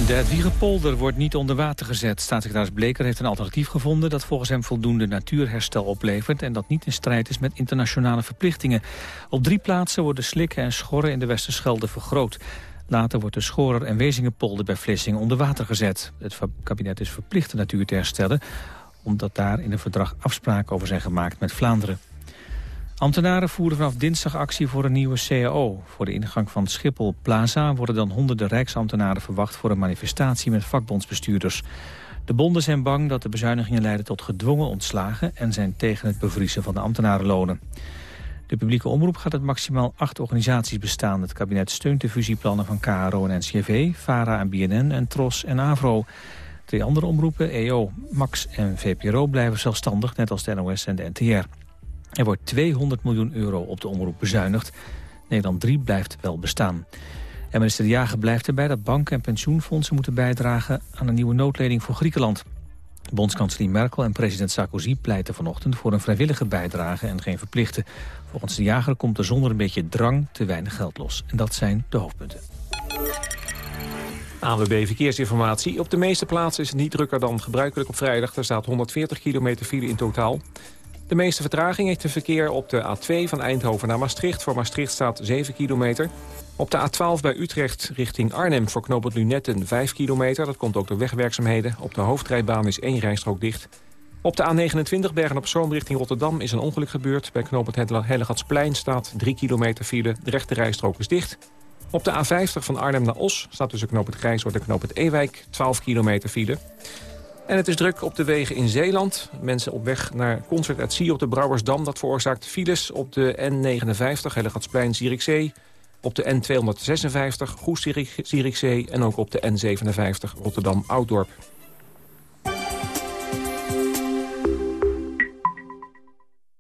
De Hedwiegepolder wordt niet onder water gezet. Staatssecretaris Bleker heeft een alternatief gevonden... dat volgens hem voldoende natuurherstel oplevert... en dat niet in strijd is met internationale verplichtingen. Op drie plaatsen worden slikken en schorren in de Westerschelde vergroot. Later wordt de Schorer en Wezingenpolder bij Vlissingen onder water gezet. Het kabinet is verplicht de natuur te herstellen... omdat daar in een verdrag afspraken over zijn gemaakt met Vlaanderen. Ambtenaren voeren vanaf dinsdag actie voor een nieuwe CAO. Voor de ingang van Schiphol Plaza worden dan honderden rijksambtenaren verwacht... voor een manifestatie met vakbondsbestuurders. De bonden zijn bang dat de bezuinigingen leiden tot gedwongen ontslagen... en zijn tegen het bevriezen van de ambtenarenlonen. De publieke omroep gaat het maximaal acht organisaties bestaan. Het kabinet steunt de fusieplannen van KRO en NCV, VARA en BNN en TROS en AVRO. Twee andere omroepen, EO, MAX en VPRO, blijven zelfstandig, net als de NOS en de NTR. Er wordt 200 miljoen euro op de omroep bezuinigd. Nederland 3 blijft wel bestaan. En minister De Jager blijft erbij dat banken en pensioenfondsen moeten bijdragen aan een nieuwe noodleding voor Griekenland. Bondskanselier Merkel en president Sarkozy pleiten vanochtend voor een vrijwillige bijdrage en geen verplichte. Volgens De Jager komt er zonder een beetje drang te weinig geld los. En dat zijn de hoofdpunten. ANWB Verkeersinformatie. Op de meeste plaatsen is het niet drukker dan gebruikelijk op vrijdag. Er staat 140 kilometer file in totaal. De meeste vertraging heeft het verkeer op de A2 van Eindhoven naar Maastricht. Voor Maastricht staat 7 kilometer. Op de A12 bij Utrecht richting Arnhem voor knooppunt Lunetten 5 kilometer. Dat komt ook door wegwerkzaamheden. Op de hoofdrijbaan is één rijstrook dicht. Op de A29 Bergen-op-Zoom richting Rotterdam is een ongeluk gebeurd. Bij knooppunt Hellegatsplein staat 3 kilometer file. De rechte rijstrook is dicht. Op de A50 van Arnhem naar Os staat tussen knooppunt Grijshoort en knooppunt Ewijk 12 kilometer file. En het is druk op de wegen in Zeeland. Mensen op weg naar Concert at op de Brouwersdam. Dat veroorzaakt files op de N59 Hellegatsplein Zierikzee. Op de N256 Goes Zierikzee. En ook op de N57 Rotterdam Ouddorp.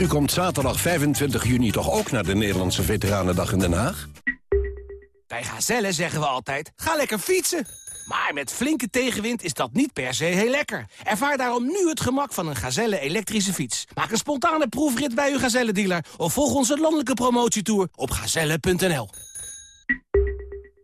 U komt zaterdag 25 juni toch ook naar de Nederlandse Veteranendag in Den Haag? Bij Gazelle zeggen we altijd, ga lekker fietsen. Maar met flinke tegenwind is dat niet per se heel lekker. Ervaar daarom nu het gemak van een Gazelle elektrische fiets. Maak een spontane proefrit bij uw Gazelle-dealer... of volg onze landelijke promotietour op gazelle.nl.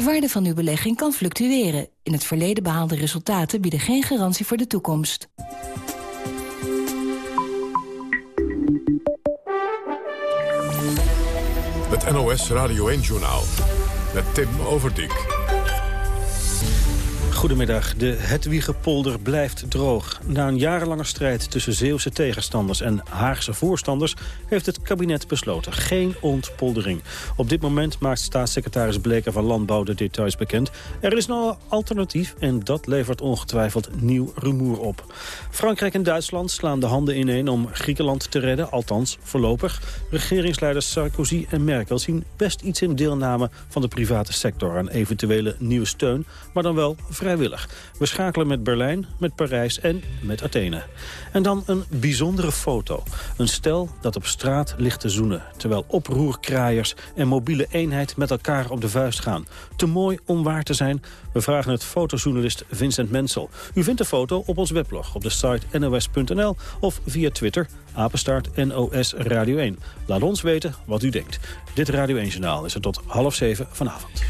De waarde van uw belegging kan fluctueren. In het verleden behaalde resultaten bieden geen garantie voor de toekomst. Het NOS Radio 1-journaal met Tim Overdijk. Goedemiddag. De Hetwiegepolder blijft droog. Na een jarenlange strijd tussen Zeeuwse tegenstanders en Haagse voorstanders... heeft het kabinet besloten geen ontpoldering. Op dit moment maakt staatssecretaris Bleker van Landbouw de details bekend. Er is nou een alternatief en dat levert ongetwijfeld nieuw rumoer op. Frankrijk en Duitsland slaan de handen ineen om Griekenland te redden. Althans, voorlopig. Regeringsleiders Sarkozy en Merkel zien best iets in deelname... van de private sector aan eventuele nieuwe steun... maar dan wel We schakelen met Berlijn, met Parijs en met Athene. En dan een bijzondere foto. Een stel dat op straat ligt te zoenen... terwijl oproerkraaiers en mobiele eenheid met elkaar op de vuist gaan. Te mooi om waar te zijn? We vragen het fotojournalist Vincent Mensel. U vindt de foto op ons weblog op de site nos.nl of via Twitter, apenstaart NOS Radio 1. Laat ons weten wat u denkt. Dit Radio 1-journaal is er tot half zeven vanavond.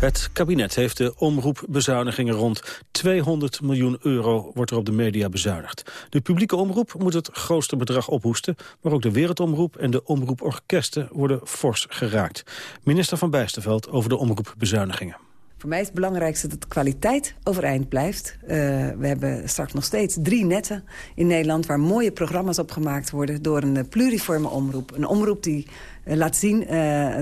Het kabinet heeft de omroepbezuinigingen rond 200 miljoen euro wordt er op de media bezuinigd. De publieke omroep moet het grootste bedrag ophoesten, maar ook de wereldomroep en de omroeporkesten worden fors geraakt. Minister van Bijsterveld over de omroepbezuinigingen. Voor mij is het belangrijkste dat de kwaliteit overeind blijft. Uh, we hebben straks nog steeds drie netten in Nederland... waar mooie programma's op gemaakt worden door een pluriforme omroep. Een omroep die uh, laat zien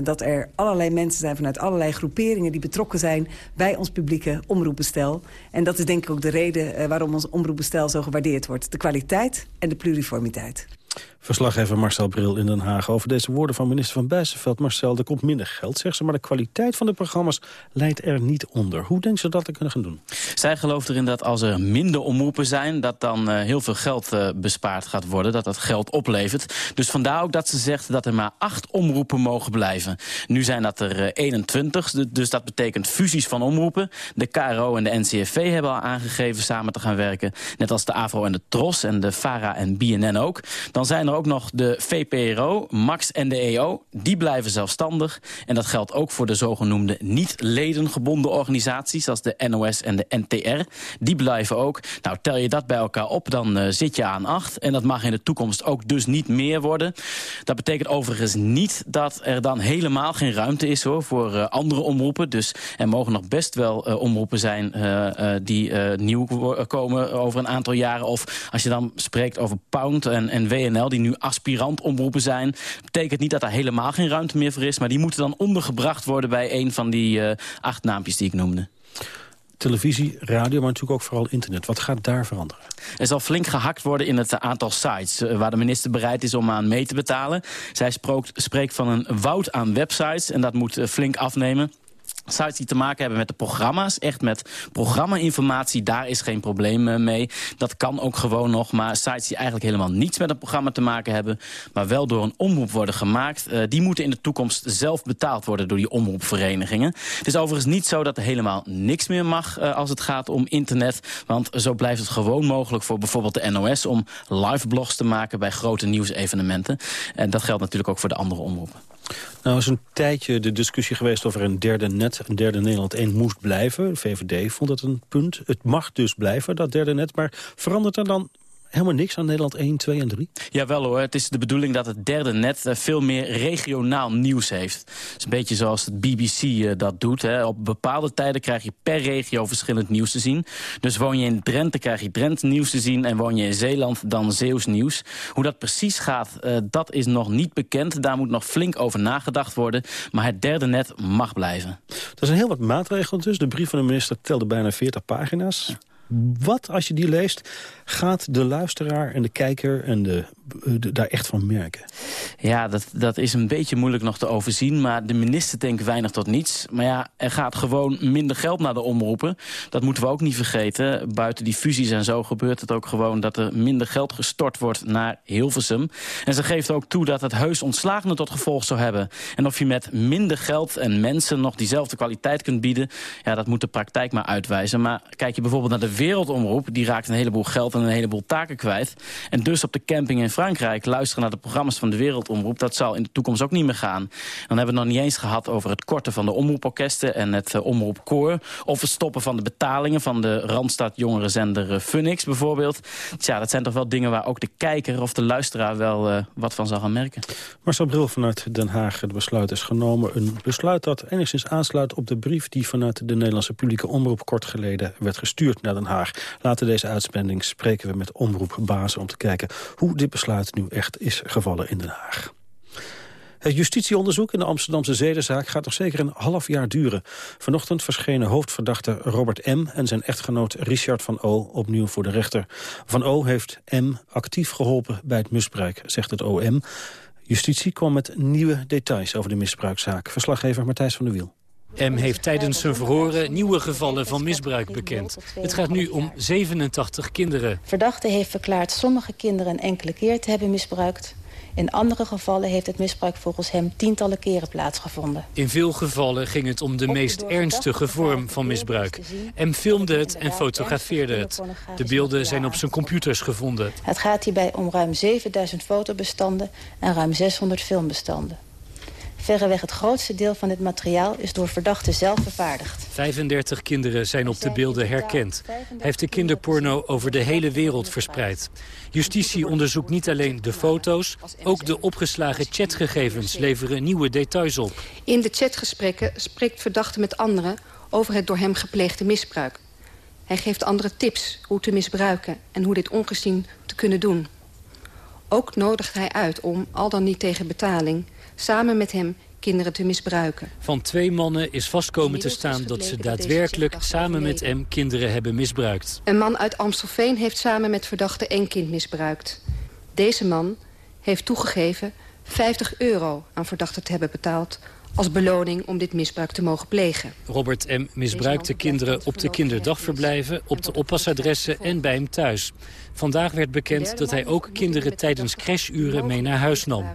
dat er allerlei mensen zijn... vanuit allerlei groeperingen die betrokken zijn bij ons publieke omroepbestel. En dat is denk ik ook de reden waarom ons omroepbestel zo gewaardeerd wordt. De kwaliteit en de pluriformiteit. Verslaggever Marcel Bril in Den Haag over deze woorden van minister Van Bijsterveld. Marcel, er komt minder geld, zegt ze, maar de kwaliteit van de programma's leidt er niet onder. Hoe denkt ze dat te kunnen gaan doen? Zij gelooft erin dat als er minder omroepen zijn, dat dan uh, heel veel geld uh, bespaard gaat worden, dat dat geld oplevert. Dus vandaar ook dat ze zegt dat er maar acht omroepen mogen blijven. Nu zijn dat er uh, 21, dus dat betekent fusies van omroepen. De KRO en de NCFV hebben al aangegeven samen te gaan werken, net als de AVRO en de TROS en de VARA en BNN ook. Dan zijn er ook nog de VPRO, Max en de EO. Die blijven zelfstandig. En dat geldt ook voor de zogenoemde niet-ledengebonden organisaties... zoals de NOS en de NTR. Die blijven ook. Nou, tel je dat bij elkaar op, dan uh, zit je aan acht. En dat mag in de toekomst ook dus niet meer worden. Dat betekent overigens niet dat er dan helemaal geen ruimte is... hoor, voor uh, andere omroepen. Dus er mogen nog best wel uh, omroepen zijn die nieuw komen over een aantal jaren. Of als je dan spreekt over Pound en, en WNL... die nu aspirant omroepen zijn. betekent niet dat er helemaal geen ruimte meer voor is... maar die moeten dan ondergebracht worden bij een van die uh, acht naampjes die ik noemde televisie, radio, maar natuurlijk ook vooral internet. Wat gaat daar veranderen? Er zal flink gehakt worden in het aantal sites... Uh, waar de minister bereid is om aan mee te betalen. Zij spreekt van een woud aan websites en dat moet flink afnemen sites die te maken hebben met de programma's. Echt met programma-informatie, daar is geen probleem mee. Dat kan ook gewoon nog, maar sites die eigenlijk helemaal niets met een programma te maken hebben... maar wel door een omroep worden gemaakt... Uh, die moeten in de toekomst zelf betaald worden door die omroepverenigingen. Het is overigens niet zo dat er helemaal niks meer mag uh, als het gaat om internet. Want zo blijft het gewoon mogelijk voor bijvoorbeeld de NOS... om live blogs te maken bij grote nieuwsevenementen. En dat geldt natuurlijk ook voor de andere omroepen. Nou is een tijdje de discussie geweest over een derde net. Een derde Nederland 1 moest blijven. De VVD vond dat een punt. Het mag dus blijven, dat derde net. Maar verandert er dan helemaal niks aan Nederland 1, 2 en 3? Jawel hoor, het is de bedoeling dat het derde net uh, veel meer regionaal nieuws heeft. Het is een beetje zoals het BBC uh, dat doet. Hè. Op bepaalde tijden krijg je per regio verschillend nieuws te zien. Dus woon je in Drenthe krijg je Drenthe nieuws te zien... en woon je in Zeeland dan Zeeuws nieuws. Hoe dat precies gaat, uh, dat is nog niet bekend. Daar moet nog flink over nagedacht worden. Maar het derde net mag blijven. Er zijn heel wat maatregelen dus. De brief van de minister telde bijna 40 pagina's. Ja. Wat, als je die leest, gaat de luisteraar en de kijker en de, daar echt van merken? Ja, dat, dat is een beetje moeilijk nog te overzien. Maar de minister denkt weinig tot niets. Maar ja, er gaat gewoon minder geld naar de omroepen. Dat moeten we ook niet vergeten. Buiten die fusies en zo gebeurt het ook gewoon... dat er minder geld gestort wordt naar Hilversum. En ze geeft ook toe dat het heus ontslagende tot gevolg zou hebben. En of je met minder geld en mensen nog diezelfde kwaliteit kunt bieden... ja, dat moet de praktijk maar uitwijzen. Maar kijk je bijvoorbeeld naar de wereldomroep... die raakt een heleboel geld en een heleboel taken kwijt. En dus op de camping in Frankrijk luisteren naar de programma's van de Wereldomroep. Dat zal in de toekomst ook niet meer gaan. Dan hebben we het nog niet eens gehad over het korten van de omroeporkesten en het uh, omroepkoor. Of het stoppen van de betalingen van de Randstad jongerenzender uh, Funix bijvoorbeeld. Tja, dat zijn toch wel dingen waar ook de kijker of de luisteraar wel uh, wat van zal gaan merken. Marcel Bril vanuit Den Haag. Het besluit is genomen. Een besluit dat enigszins aansluit op de brief die vanuit de Nederlandse publieke omroep kort geleden werd gestuurd naar Den Haag. Later deze uitspending spreken we met omroepbazen om te kijken hoe dit besluit nu echt is gevallen in Den Haag. Het justitieonderzoek in de Amsterdamse zedenzaak gaat nog zeker een half jaar duren. Vanochtend verschenen hoofdverdachte Robert M. en zijn echtgenoot Richard van O. opnieuw voor de rechter. Van O. heeft M. actief geholpen bij het misbruik, zegt het OM. Justitie kwam met nieuwe details over de misbruikzaak. Verslaggever Matthijs van der Wiel. M heeft tijdens zijn verhoren nieuwe gevallen van misbruik bekend. Het gaat nu om 87 kinderen. Verdachte heeft verklaard sommige kinderen een enkele keer te hebben misbruikt. In andere gevallen heeft het misbruik volgens hem tientallen keren plaatsgevonden. In veel gevallen ging het om de meest ernstige vorm van misbruik. M filmde het en fotografeerde het. De beelden zijn op zijn computers gevonden. Het gaat hierbij om ruim 7000 fotobestanden en ruim 600 filmbestanden. Verreweg het grootste deel van dit materiaal is door verdachten zelf vervaardigd. 35 kinderen zijn op de beelden herkend. Hij heeft de kinderporno over de hele wereld verspreid. Justitie onderzoekt niet alleen de foto's, ook de opgeslagen chatgegevens leveren nieuwe details op. In de chatgesprekken spreekt verdachte met anderen over het door hem gepleegde misbruik. Hij geeft anderen tips hoe te misbruiken en hoe dit ongezien te kunnen doen. Ook nodigt hij uit om, al dan niet tegen betaling samen met hem kinderen te misbruiken. Van twee mannen is vastkomen te staan dat ze daadwerkelijk samen met hem kinderen hebben misbruikt. Een man uit Amstelveen heeft samen met verdachte één kind misbruikt. Deze man heeft toegegeven 50 euro aan verdachte te hebben betaald als beloning om dit misbruik te mogen plegen. Robert M. misbruikte kinderen op de kinderdagverblijven, op de oppasadressen en bij hem thuis. Vandaag werd bekend dat hij ook kinderen tijdens crashuren mee naar huis nam.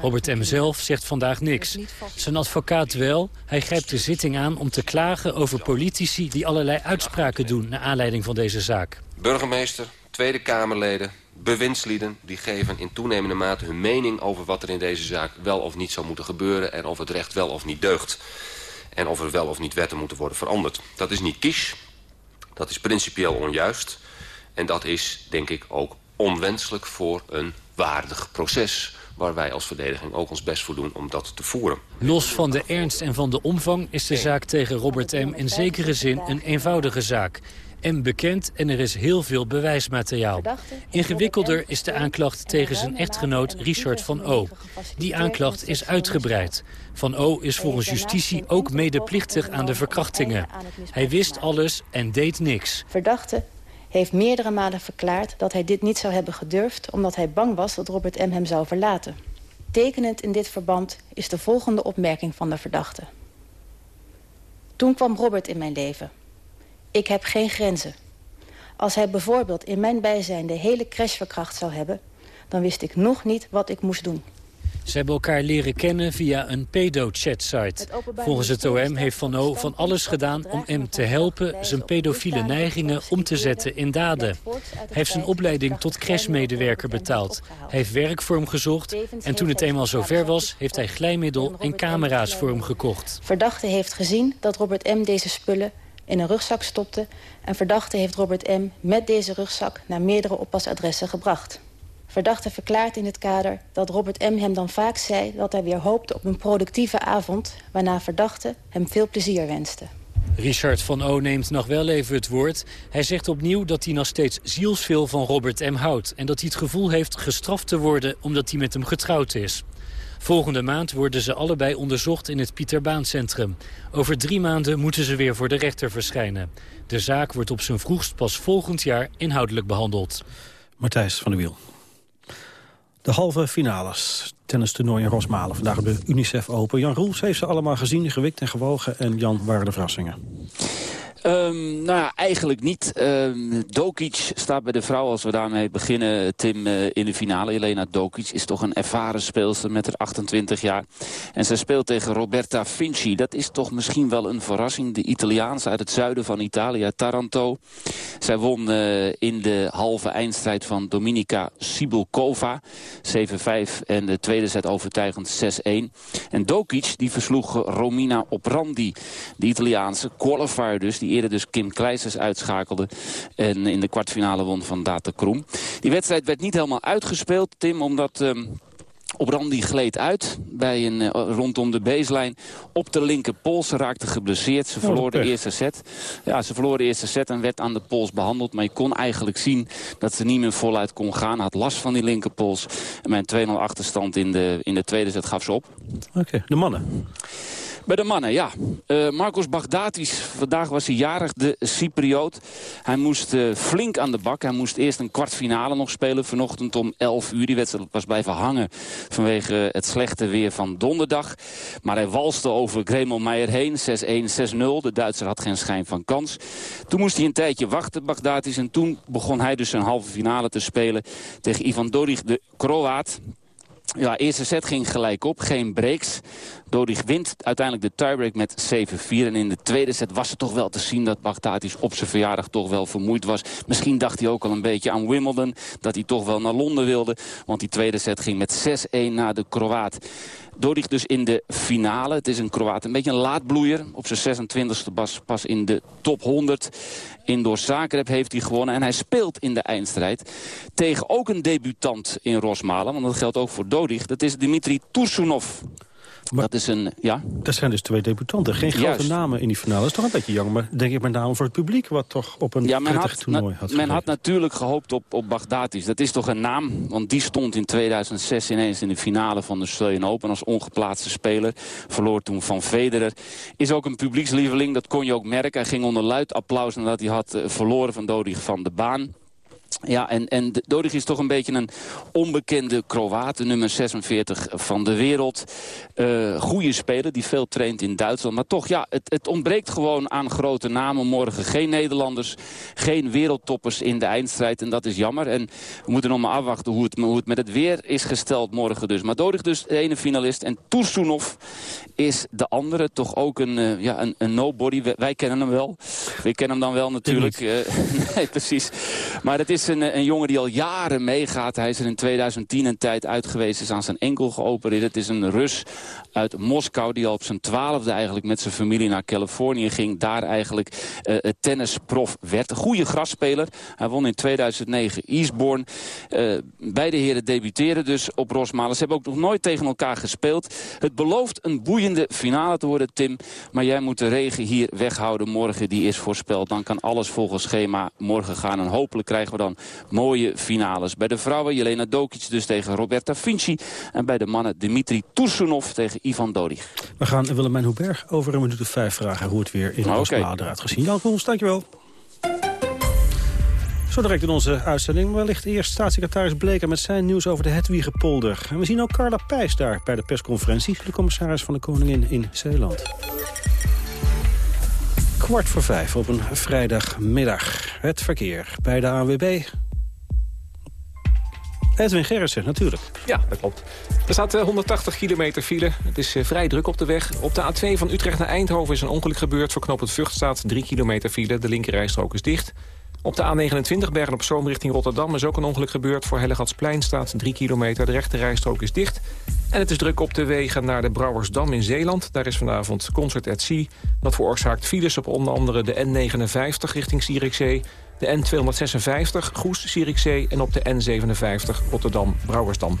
Robert M. zelf zegt vandaag niks. Zijn advocaat wel. Hij grijpt de zitting aan om te klagen over politici... die allerlei uitspraken doen naar aanleiding van deze zaak. Burgemeester, Tweede Kamerleden, bewindslieden... die geven in toenemende mate hun mening over wat er in deze zaak... wel of niet zou moeten gebeuren en of het recht wel of niet deugt. En of er wel of niet wetten moeten worden veranderd. Dat is niet kies. Dat is principieel onjuist. En dat is, denk ik, ook onwenselijk voor een waardig proces waar wij als verdediging ook ons best voor doen om dat te voeren. Los van de ernst en van de omvang is de zaak tegen Robert M. in zekere zin een eenvoudige zaak. M bekend en er is heel veel bewijsmateriaal. Ingewikkelder is de aanklacht tegen zijn echtgenoot Richard van O. Die aanklacht is uitgebreid. Van O is volgens justitie ook medeplichtig aan de verkrachtingen. Hij wist alles en deed niks. Verdachte heeft meerdere malen verklaard dat hij dit niet zou hebben gedurfd... omdat hij bang was dat Robert M. hem zou verlaten. Tekenend in dit verband is de volgende opmerking van de verdachte. Toen kwam Robert in mijn leven. Ik heb geen grenzen. Als hij bijvoorbeeld in mijn bijzijn de hele crash verkracht zou hebben... dan wist ik nog niet wat ik moest doen. Ze hebben elkaar leren kennen via een pedo-chat-site. Volgens het OM heeft Van O van alles gedaan om hem te helpen... zijn pedofiele neigingen om te zetten in daden. Hij heeft zijn opleiding tot crashmedewerker betaald. Hij heeft werk voor hem gezocht en toen het eenmaal zover was... heeft hij glijmiddel en camera's voor hem gekocht. Verdachte heeft gezien dat Robert M. deze spullen in een rugzak stopte... en verdachte heeft Robert M. met deze rugzak naar meerdere oppasadressen gebracht. Verdachte verklaart in het kader dat Robert M. hem dan vaak zei... dat hij weer hoopte op een productieve avond... waarna verdachte hem veel plezier wenste. Richard van O neemt nog wel even het woord. Hij zegt opnieuw dat hij nog steeds zielsveel van Robert M. houdt... en dat hij het gevoel heeft gestraft te worden omdat hij met hem getrouwd is. Volgende maand worden ze allebei onderzocht in het Pieterbaancentrum. Over drie maanden moeten ze weer voor de rechter verschijnen. De zaak wordt op zijn vroegst pas volgend jaar inhoudelijk behandeld. Matthijs van der Wiel. De halve finales. Tennistoernooi in Rosmalen. Vandaag de UNICEF Open. Jan Roels heeft ze allemaal gezien, gewikt en gewogen. En Jan, waren de verrassingen? Um, nou ja, eigenlijk niet. Um, Dokic staat bij de vrouw, als we daarmee beginnen, Tim, uh, in de finale. Elena Dokic is toch een ervaren speelster met haar 28 jaar. En ze speelt tegen Roberta Vinci. Dat is toch misschien wel een verrassing. De Italiaanse uit het zuiden van Italië, Taranto. Zij won uh, in de halve eindstrijd van Dominika Sibulkova. 7-5 en de tweede set overtuigend 6-1. En Dokic die versloeg Romina Oprandi, de Italiaanse qualifier dus... die eerder dus Kim Kleisters uitschakelde. En in de kwartfinale won van Data Kroem. Die wedstrijd werd niet helemaal uitgespeeld, Tim, omdat... Um, Obrandi gleed uit bij een, uh, rondom de baseline op de linker pols. Ze raakte geblesseerd. Ze verloor de eerste set. Ja, ze verloor de eerste set en werd aan de pols behandeld. Maar je kon eigenlijk zien dat ze niet meer voluit kon gaan. Had last van die linkerpols. En met een 2-0 achterstand in de, in de tweede set gaf ze op. Oké, okay, de mannen. Bij de mannen, ja. Uh, Marcos Baghdatis, vandaag was hij jarig, de Cypriot. Hij moest uh, flink aan de bak. Hij moest eerst een kwartfinale nog spelen. Vanochtend om 11 uur. Die wedstrijd was blijven hangen vanwege het slechte weer van donderdag. Maar hij walste over Gremel Meijer heen. 6-1, 6-0. De Duitser had geen schijn van kans. Toen moest hij een tijdje wachten, Baghdatis. En toen begon hij dus zijn halve finale te spelen tegen Ivan Dorig, de Kroaat. Ja, eerste set ging gelijk op, geen breaks. Dodig wint uiteindelijk de tiebreak met 7-4. En in de tweede set was het toch wel te zien dat Baghdadis op zijn verjaardag toch wel vermoeid was. Misschien dacht hij ook al een beetje aan Wimbledon. Dat hij toch wel naar Londen wilde. Want die tweede set ging met 6-1 naar de Kroaat. Dodig dus in de finale. Het is een Kroaat, een beetje een laadbloeier. Op zijn 26e pas, pas in de top 100. Indoor Zagreb heeft hij gewonnen. En hij speelt in de eindstrijd tegen ook een debutant in Rosmalen. Want dat geldt ook voor Dodig. Dat is Dimitri Tursunov. Maar dat is een, ja. Dat zijn dus twee debutanten. Geen grote Juist. namen in die finale. Dat is toch een beetje jammer. Maar denk ik met name voor het publiek... wat toch op een ja, prettig had, toernooi had Men had natuurlijk gehoopt op, op Baghdatis. Dat is toch een naam, want die stond in 2006 ineens in de finale van de Australian Open als ongeplaatste speler. Verloor toen van Federer. Is ook een publiekslieveling, dat kon je ook merken. Hij ging onder luid applaus nadat hij had eh, verloren van Dodig van de baan. Ja, en, en Dodig is toch een beetje een onbekende Kroaat, de nummer 46 van de wereld. Eh goede speler, die veel traint in Duitsland. Maar toch, ja, het, het ontbreekt gewoon aan grote namen morgen. Geen Nederlanders, geen wereldtoppers in de eindstrijd. En dat is jammer. En we moeten nog maar afwachten hoe het, hoe het met het weer is gesteld morgen dus. Maar Dodig dus de ene finalist. En Tursunov is de andere. Toch ook een, eh, ja, een, een nobody. Wij, wij kennen hem wel. We kennen hem dan wel natuurlijk. Eh, nee, precies. Maar het is een, eh, een jongen die al jaren meegaat. Hij is er in 2010 een tijd uit geweest. Is aan zijn enkel geopereerd. Het is een Rus uit Moskou die al op zijn twaalfde eigenlijk met zijn familie naar Californië ging. Daar eigenlijk het tennisprof werd. Goede grasspeler. Hij won in 2009 Eastbourne. Beide heren debuteren dus op Rosmalen. Ze hebben ook nog nooit tegen elkaar gespeeld. Het belooft een boeiende finale te worden, Tim. Maar jij moet de regen hier weghouden morgen. Die is voorspeld. Dan kan alles volgens schema morgen gaan. En hopelijk krijgen we dan mooie finales. Bij de vrouwen Jelena Dokic dus tegen Roberta Vinci. En bij de mannen Dimitri Tursunov tegen Ivan Dodig. We gaan Willemijn Hoeberg over een minuut of vijf vragen... hoe het weer in Oké. Rosmalen eruit gezien. Jan Koels, dankjewel. Zo direct in onze uitzending. Wellicht eerst staatssecretaris Bleker met zijn nieuws over de Hetwiegepolder. En we zien ook Carla Pijs daar bij de persconferentie. De commissaris van de Koningin in Zeeland. Kwart voor vijf op een vrijdagmiddag. Het verkeer bij de ANWB. Edwin Gerritsen, natuurlijk. Ja, dat klopt. Er staat eh, 180 kilometer file. Het is eh, vrij druk op de weg. Op de A2 van Utrecht naar Eindhoven is een ongeluk gebeurd. Voor knooppunt Vught staat 3 kilometer file. De linkerrijstrook is dicht. Op de A29 Bergen op Zoom richting Rotterdam is ook een ongeluk gebeurd. Voor Hellegatsplein staat 3 kilometer. De rechterrijstrook is dicht. En het is druk op de wegen naar de Brouwersdam in Zeeland. Daar is vanavond Concert at Sea. Dat veroorzaakt files op onder andere de N59 richting Zierikzee... de N256 Goes-Zierikzee en op de N57 Rotterdam-Brouwersdam.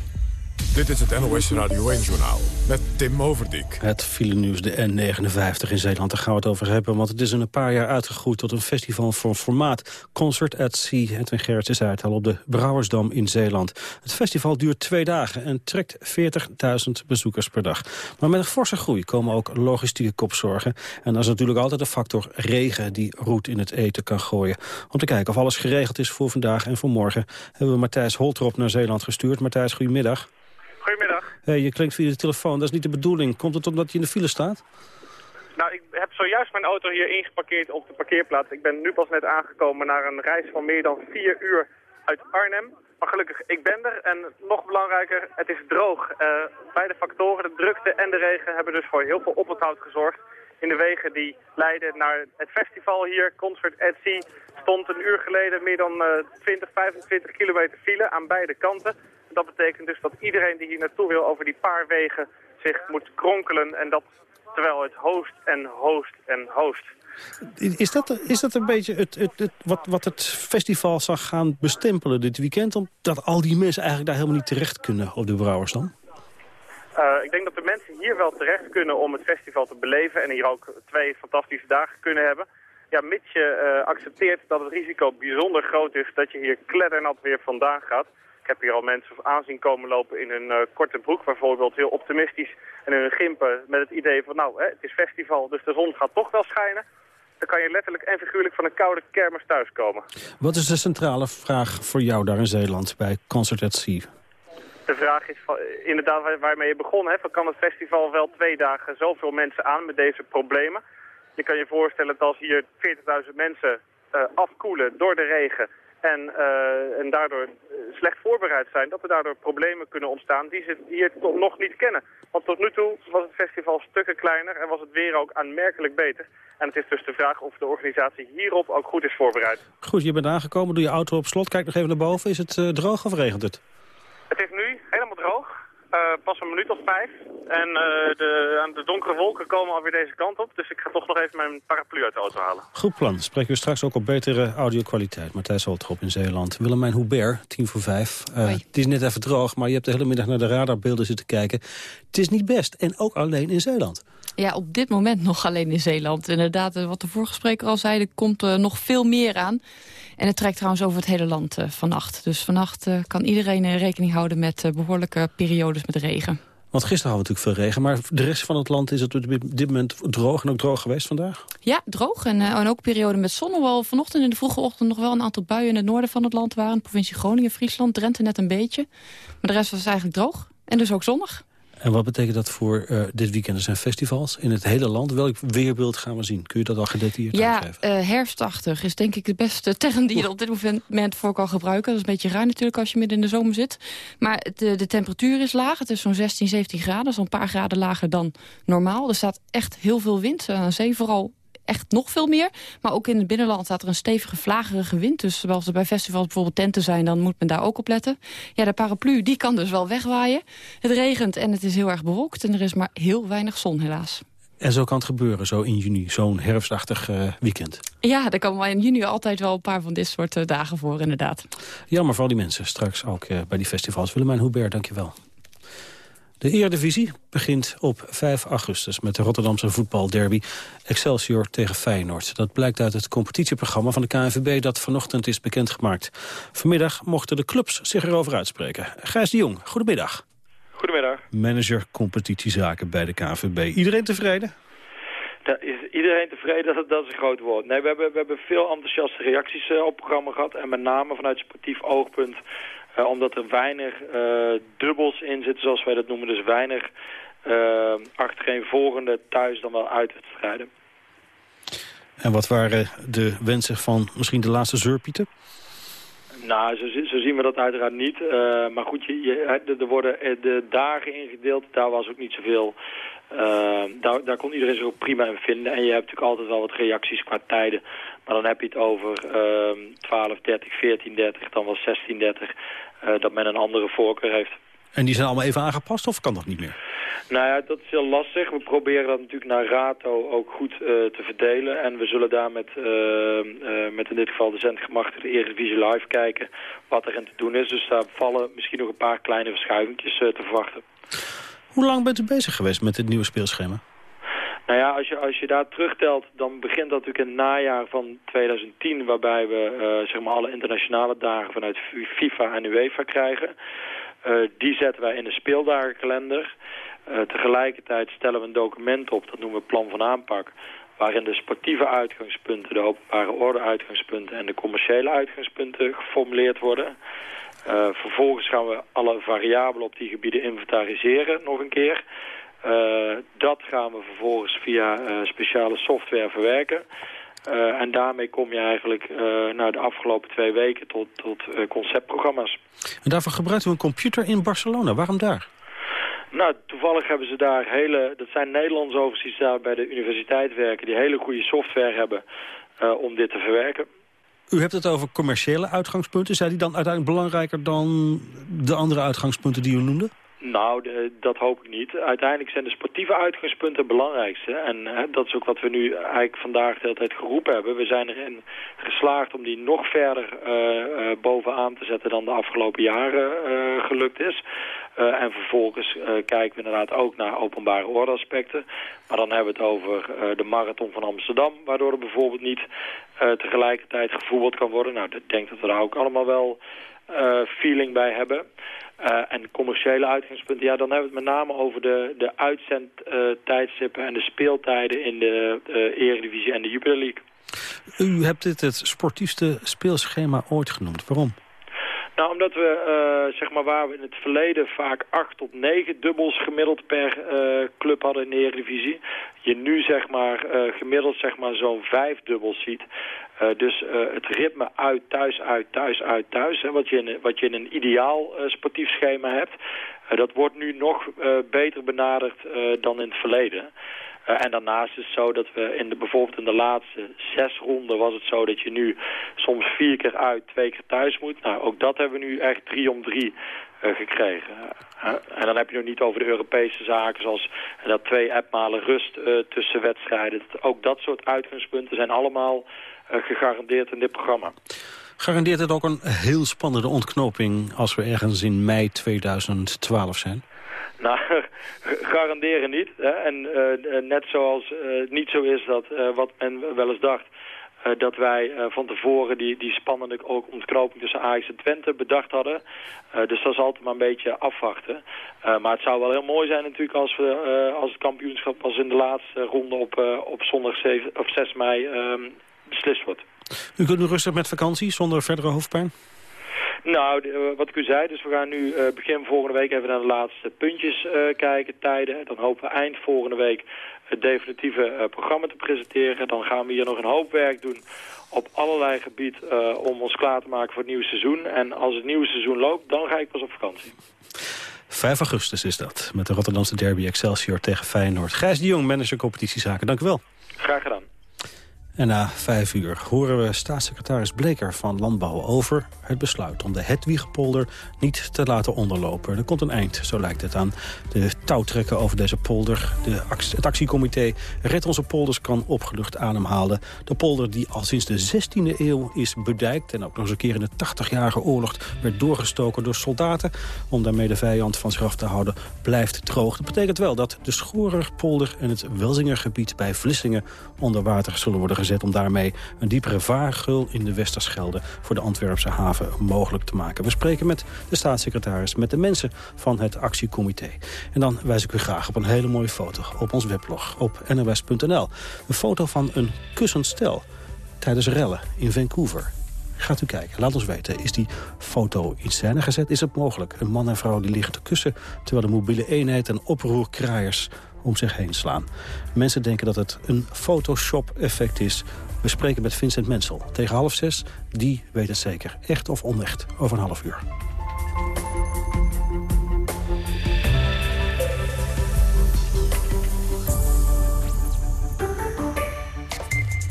Dit is het NOS Radio 1-journaal met Tim Overdijk. Het filenieuws, de N59 in Zeeland, daar gaan we het over hebben. Want het is in een paar jaar uitgegroeid tot een festival van formaat. Concert at Sea, Edwin Gerrits is uit al op de Brouwersdam in Zeeland. Het festival duurt twee dagen en trekt 40.000 bezoekers per dag. Maar met een forse groei komen ook logistieke kopzorgen. En dat is natuurlijk altijd de factor regen die roet in het eten kan gooien. Om te kijken of alles geregeld is voor vandaag en voor morgen... hebben we Matthijs Holtrop naar Zeeland gestuurd. Matthijs, goedemiddag. Je klinkt via de telefoon, dat is niet de bedoeling. Komt het omdat je in de file staat? Nou, ik heb zojuist mijn auto hier ingeparkeerd op de parkeerplaats. Ik ben nu pas net aangekomen naar een reis van meer dan vier uur uit Arnhem. Maar gelukkig, ik ben er. En nog belangrijker, het is droog. Uh, beide factoren, de drukte en de regen, hebben dus voor heel veel oponthoud gezorgd. In de wegen die leiden naar het festival hier, Concert at Sea, stond een uur geleden meer dan uh, 20, 25 kilometer file aan beide kanten. Dat betekent dus dat iedereen die hier naartoe wil over die paar wegen zich moet kronkelen. En dat terwijl het hoost en hoost en hoost. Is dat, is dat een beetje het, het, het, wat, wat het festival zag gaan bestempelen dit weekend? Omdat al die mensen eigenlijk daar helemaal niet terecht kunnen op de Brouwers dan? Uh, ik denk dat de mensen hier wel terecht kunnen om het festival te beleven... en hier ook twee fantastische dagen kunnen hebben. Ja, mits je uh, accepteert dat het risico bijzonder groot is... dat je hier kleddernat weer vandaan gaat. Ik heb hier al mensen aanzien komen lopen in hun uh, korte broek bijvoorbeeld... heel optimistisch en in hun gimpen met het idee van... nou, hè, het is festival, dus de zon gaat toch wel schijnen dan kan je letterlijk en figuurlijk van een koude kermis thuiskomen. Wat is de centrale vraag voor jou daar in Zeeland bij Concert at Sea? De vraag is van, inderdaad waarmee je begon. Hè, van kan het festival wel twee dagen zoveel mensen aan met deze problemen? Je kan je voorstellen dat als hier 40.000 mensen uh, afkoelen door de regen... En, uh, en daardoor slecht voorbereid zijn, dat er daardoor problemen kunnen ontstaan die ze hier toch nog niet kennen. Want tot nu toe was het festival stukken kleiner en was het weer ook aanmerkelijk beter. En het is dus de vraag of de organisatie hierop ook goed is voorbereid. Goed, je bent aangekomen, doe je auto op slot. Kijk nog even naar boven. Is het uh, droog of regent het? Het is nu pas een minuut of vijf. En uh, de, de donkere wolken komen alweer deze kant op. Dus ik ga toch nog even mijn paraplu uit de auto halen. Goed plan. Spreken we straks ook op betere audio-kwaliteit. Matthijs Holtrop in Zeeland. Willemijn Hubert, tien voor vijf. Uh, het is net even droog, maar je hebt de hele middag naar de radarbeelden zitten kijken. Het is niet best. En ook alleen in Zeeland. Ja, op dit moment nog alleen in Zeeland. Inderdaad, wat de vorige spreker al zei, er komt uh, nog veel meer aan. En het trekt trouwens over het hele land uh, vannacht. Dus vannacht uh, kan iedereen rekening houden met behoorlijke periodes met regen. Want gisteren hadden we natuurlijk veel regen, maar de rest van het land is het op dit moment droog en ook droog geweest vandaag? Ja, droog en, en ook periode met zon. Hoewel vanochtend in de vroege ochtend nog wel een aantal buien in het noorden van het land waren. Provincie Groningen, Friesland, Drenthe net een beetje. Maar de rest was eigenlijk droog en dus ook zonnig. En wat betekent dat voor uh, dit weekend? Er zijn festivals in het hele land. Welk weerbeeld gaan we zien? Kun je dat al gedetailleerd ja, aangeven? Ja, uh, herfstachtig is denk ik de beste term die je op dit moment voor kan gebruiken. Dat is een beetje raar natuurlijk als je midden in de zomer zit. Maar de, de temperatuur is laag. Het is zo'n 16, 17 graden. Dat is een paar graden lager dan normaal. Er staat echt heel veel wind. Aan zee vooral echt nog veel meer. Maar ook in het binnenland staat er een stevige vlagerige wind. Dus als er bij festivals bijvoorbeeld tenten zijn, dan moet men daar ook op letten. Ja, de paraplu, die kan dus wel wegwaaien. Het regent en het is heel erg bewolkt. En er is maar heel weinig zon, helaas. En zo kan het gebeuren, zo in juni, zo'n herfstachtig uh, weekend. Ja, er komen in juni altijd wel een paar van dit soort uh, dagen voor, inderdaad. Jammer voor al die mensen straks ook uh, bij die festivals. Willemijn Hubert, dankjewel. De Eredivisie begint op 5 augustus met de Rotterdamse voetbalderby Excelsior tegen Feyenoord. Dat blijkt uit het competitieprogramma van de KNVB dat vanochtend is bekendgemaakt. Vanmiddag mochten de clubs zich erover uitspreken. Gijs de Jong, goedemiddag. Goedemiddag. Manager competitiezaken bij de KNVB. Iedereen tevreden? Is iedereen tevreden, dat, dat is een groot woord. Nee, we hebben, we hebben veel enthousiaste reacties uh, op het programma gehad. En met name vanuit sportief oogpunt uh, omdat er weinig uh, dubbels in zitten, zoals wij dat noemen. Dus weinig uh, achtereenvolgende thuis dan wel uitwedstrijden. En wat waren de wensen van misschien de laatste zeurpieten? Nou, zo, zo, zien we dat uiteraard niet. Uh, maar goed, je, je, er worden de dagen ingedeeld. Daar was ook niet zoveel. Uh, daar, daar kon iedereen zich ook prima in vinden. En je hebt natuurlijk altijd wel wat reacties qua tijden. Maar dan heb je het over uh, 12, 30, 14, 30, dan wel 16, 30. Uh, dat men een andere voorkeur heeft. En die zijn allemaal even aangepast of kan dat niet meer? Nou ja, dat is heel lastig. We proberen dat natuurlijk naar rato ook goed uh, te verdelen. En we zullen daar met, uh, uh, met in dit geval de zendgemachtigde Eredivisie Live kijken wat er in te doen is. Dus daar vallen misschien nog een paar kleine verschuivingjes te verwachten. Hoe lang bent u bezig geweest met dit nieuwe speelschema? Nou ja, als je, als je daar terugtelt, dan begint dat natuurlijk in het najaar van 2010... waarbij we zeg maar alle internationale dagen vanuit FIFA en UEFA krijgen. die zetten wij in de speeldagenkalender... Uh, tegelijkertijd stellen we een document op, dat noemen we plan van aanpak... waarin de sportieve uitgangspunten, de openbare orde uitgangspunten... en de commerciële uitgangspunten geformuleerd worden. Vervolgens gaan we alle variabelen op die gebieden inventariseren nog een keer. Dat gaan we vervolgens via speciale software verwerken. en daarmee kom je eigenlijk nou, de afgelopen twee weken tot, tot conceptprogramma's. En daarvoor gebruikt u een computer in Barcelona. Waarom daar? Nou, toevallig hebben ze daar hele... Dat zijn Nederlandse overigens die daar bij de universiteit werken... die hele goede software hebben om dit te verwerken. U hebt het over commerciële uitgangspunten. Zijn die dan uiteindelijk belangrijker dan de andere uitgangspunten die u noemde? Nou, dat hoop ik niet. Uiteindelijk zijn de sportieve uitgangspunten het belangrijkste. En hè, dat is ook wat we nu eigenlijk vandaag de hele tijd geroepen hebben. We zijn erin geslaagd om die nog verder uh, uh, bovenaan te zetten dan de afgelopen jaren uh, gelukt is. en vervolgens kijken we inderdaad ook naar openbare ordeaspecten. Maar dan hebben we het over de marathon van Amsterdam, waardoor er bijvoorbeeld niet tegelijkertijd gevoetbald kan worden. Nou, ik denk dat we daar ook allemaal wel feeling bij hebben. Uh, en commerciële uitgangspunten, ja, dan hebben we het met name over de, de uitzendtijdstippen en de speeltijden in de uh, Eredivisie en de Jupiler League. U hebt dit het sportiefste speelschema ooit genoemd. Waarom? Nou, omdat we, uh, zeg maar, waar we in het verleden vaak acht tot negen dubbels gemiddeld per uh, club hadden in de Eredivisie, je nu, zeg maar, uh, gemiddeld, zeg maar, zo'n vijf dubbels ziet. dus het ritme uit, thuis, uit, thuis, uit, thuis, hè, wat, je in, wat je in een ideaal sportief schema hebt, dat wordt nu nog beter benaderd dan in het verleden. Uh, en daarnaast is het zo dat we in de, bijvoorbeeld in de laatste zes ronden was het zo dat je nu soms vier keer uit, twee keer thuis moet. Nou, ook dat hebben we nu echt drie om drie uh, gekregen. Uh, en dan heb je nog niet over de Europese zaken zoals dat twee appmalen rust tussen wedstrijden. Ook dat soort uitgangspunten zijn allemaal gegarandeerd in dit programma. Garandeert het ook een heel spannende ontknoping als we ergens in mei 2012 zijn? Nou, garanderen niet. Hè? En uh, net zoals het uh, niet zo is dat wat men wel eens dacht... dat wij van tevoren die, die spannende ook ontknoping tussen Ajax en Twente bedacht hadden. dus dat is altijd maar een beetje afwachten. maar het zou wel heel mooi zijn natuurlijk als, we, als het kampioenschap pas in de laatste ronde op, op zondag 7, of 6 mei ehm, beslist wordt. U kunt nu rustig met vakantie zonder verdere hoofdpijn? Nou, wat ik u zei, dus we gaan nu uh, begin volgende week even naar de laatste puntjes uh, kijken, tijden. Dan hopen we eind volgende week het definitieve programma te presenteren. Dan gaan we hier nog een hoop werk doen op allerlei gebied om ons klaar te maken voor het nieuwe seizoen. En als het nieuwe seizoen loopt, dan ga ik pas op vakantie. 5 augustus is dat, met de Rotterdamse derby Excelsior tegen Feyenoord. Gijs de Jong, manager competitiezaken, dank u wel. Graag gedaan. En na vijf uur horen we staatssecretaris Bleker van Landbouw over het besluit om de Hedwiegepolder niet te laten onderlopen. Er komt een eind, zo lijkt het aan de touwtrekken over deze polder. De, het actiecomité Red Onze Polders kan opgelucht ademhalen. De polder die al sinds de 16e eeuw is bedijkt en ook nog eens een keer in de 80-jarige oorlog werd doorgestoken door soldaten om daarmee de vijand van zich af te houden, blijft droog. Dat betekent wel dat de Schorerpolder en het Welzingergebied bij Vlissingen onder water zullen worden gezet... om daarmee een diepere vaargeul in de Westerschelde... voor de Antwerpse haven mogelijk te maken. We spreken met de staatssecretaris, met de mensen van het actiecomité. En dan wijs ik u graag op een hele mooie foto op ons weblog op nws.nl. Een foto van een kussend stel tijdens rellen in Vancouver. Gaat u kijken, laat ons weten. Is die foto in scène gezet? Is het mogelijk? Een man en vrouw die liggen te kussen... terwijl de mobiele eenheid en oproerkraaiers om zich heen slaan. Mensen denken dat het een Photoshop-effect is. We spreken met Vincent Mensel. Tegen half zes, die weet het zeker. Echt of onecht, over een half uur.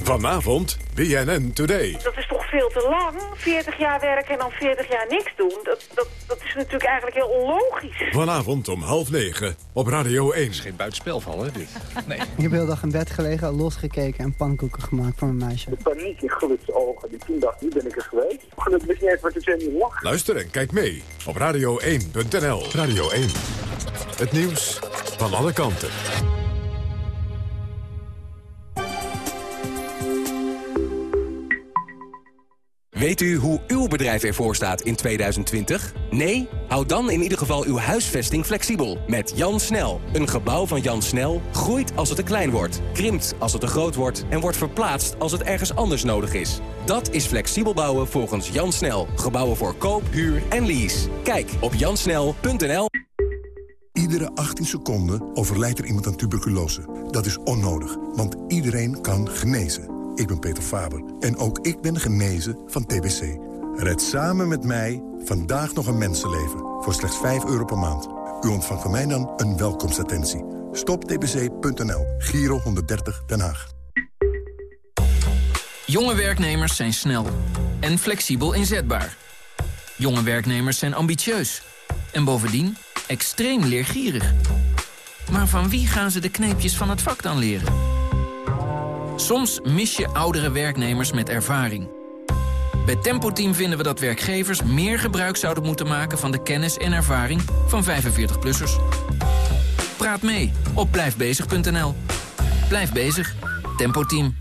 Vanavond BNN Today. Dat is toch veel te lang? 40 jaar werken en dan 40 jaar niks doen? Dat, dat, dat is natuurlijk eigenlijk heel onlogisch. Vanavond om half negen op Radio 1. Het is geen buitenspelval, hè, dit? Nee. Ik heb heel dag in bed gelegen, losgekeken en pannenkoeken gemaakt voor mijn meisje. De paniek in Guts ogen, die toen dacht, nu ben ik er geweest. Gelukkig wist niet eens wat de zending lag. Luister en kijk mee op radio1.nl. Radio 1. Het nieuws van alle kanten. Weet u hoe uw bedrijf ervoor staat in 2020? Nee? Houd dan in ieder geval uw huisvesting flexibel. Met Jan Snel. Een gebouw van Jan Snel groeit als het te klein wordt, krimpt als het te groot wordt en wordt verplaatst als het ergens anders nodig is. Dat is flexibel bouwen volgens Jan Snel. Gebouwen voor koop, huur en lease. Kijk op jansnel.nl. Iedere 18 seconden overlijdt er iemand aan tuberculose. Dat is onnodig, want iedereen kan genezen. Ik ben Peter Faber en ook ik ben genezen van TBC. Red samen met mij vandaag nog een mensenleven voor slechts 5 euro per maand. U ontvangt van mij dan een welkomstattentie. Stoptbc.nl, Giro 130 Den Haag. Jonge werknemers zijn snel en flexibel inzetbaar. Jonge werknemers zijn ambitieus en bovendien extreem leergierig. Maar van wie gaan ze de kneepjes van het vak dan leren? Soms mis je oudere werknemers met ervaring. Bij Tempo Team vinden we dat werkgevers meer gebruik zouden moeten maken... van de kennis en ervaring van 45-plussers. Praat mee op blijfbezig.nl. Blijf bezig. Tempo Team.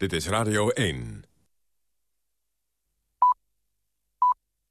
Dit is Radio 1.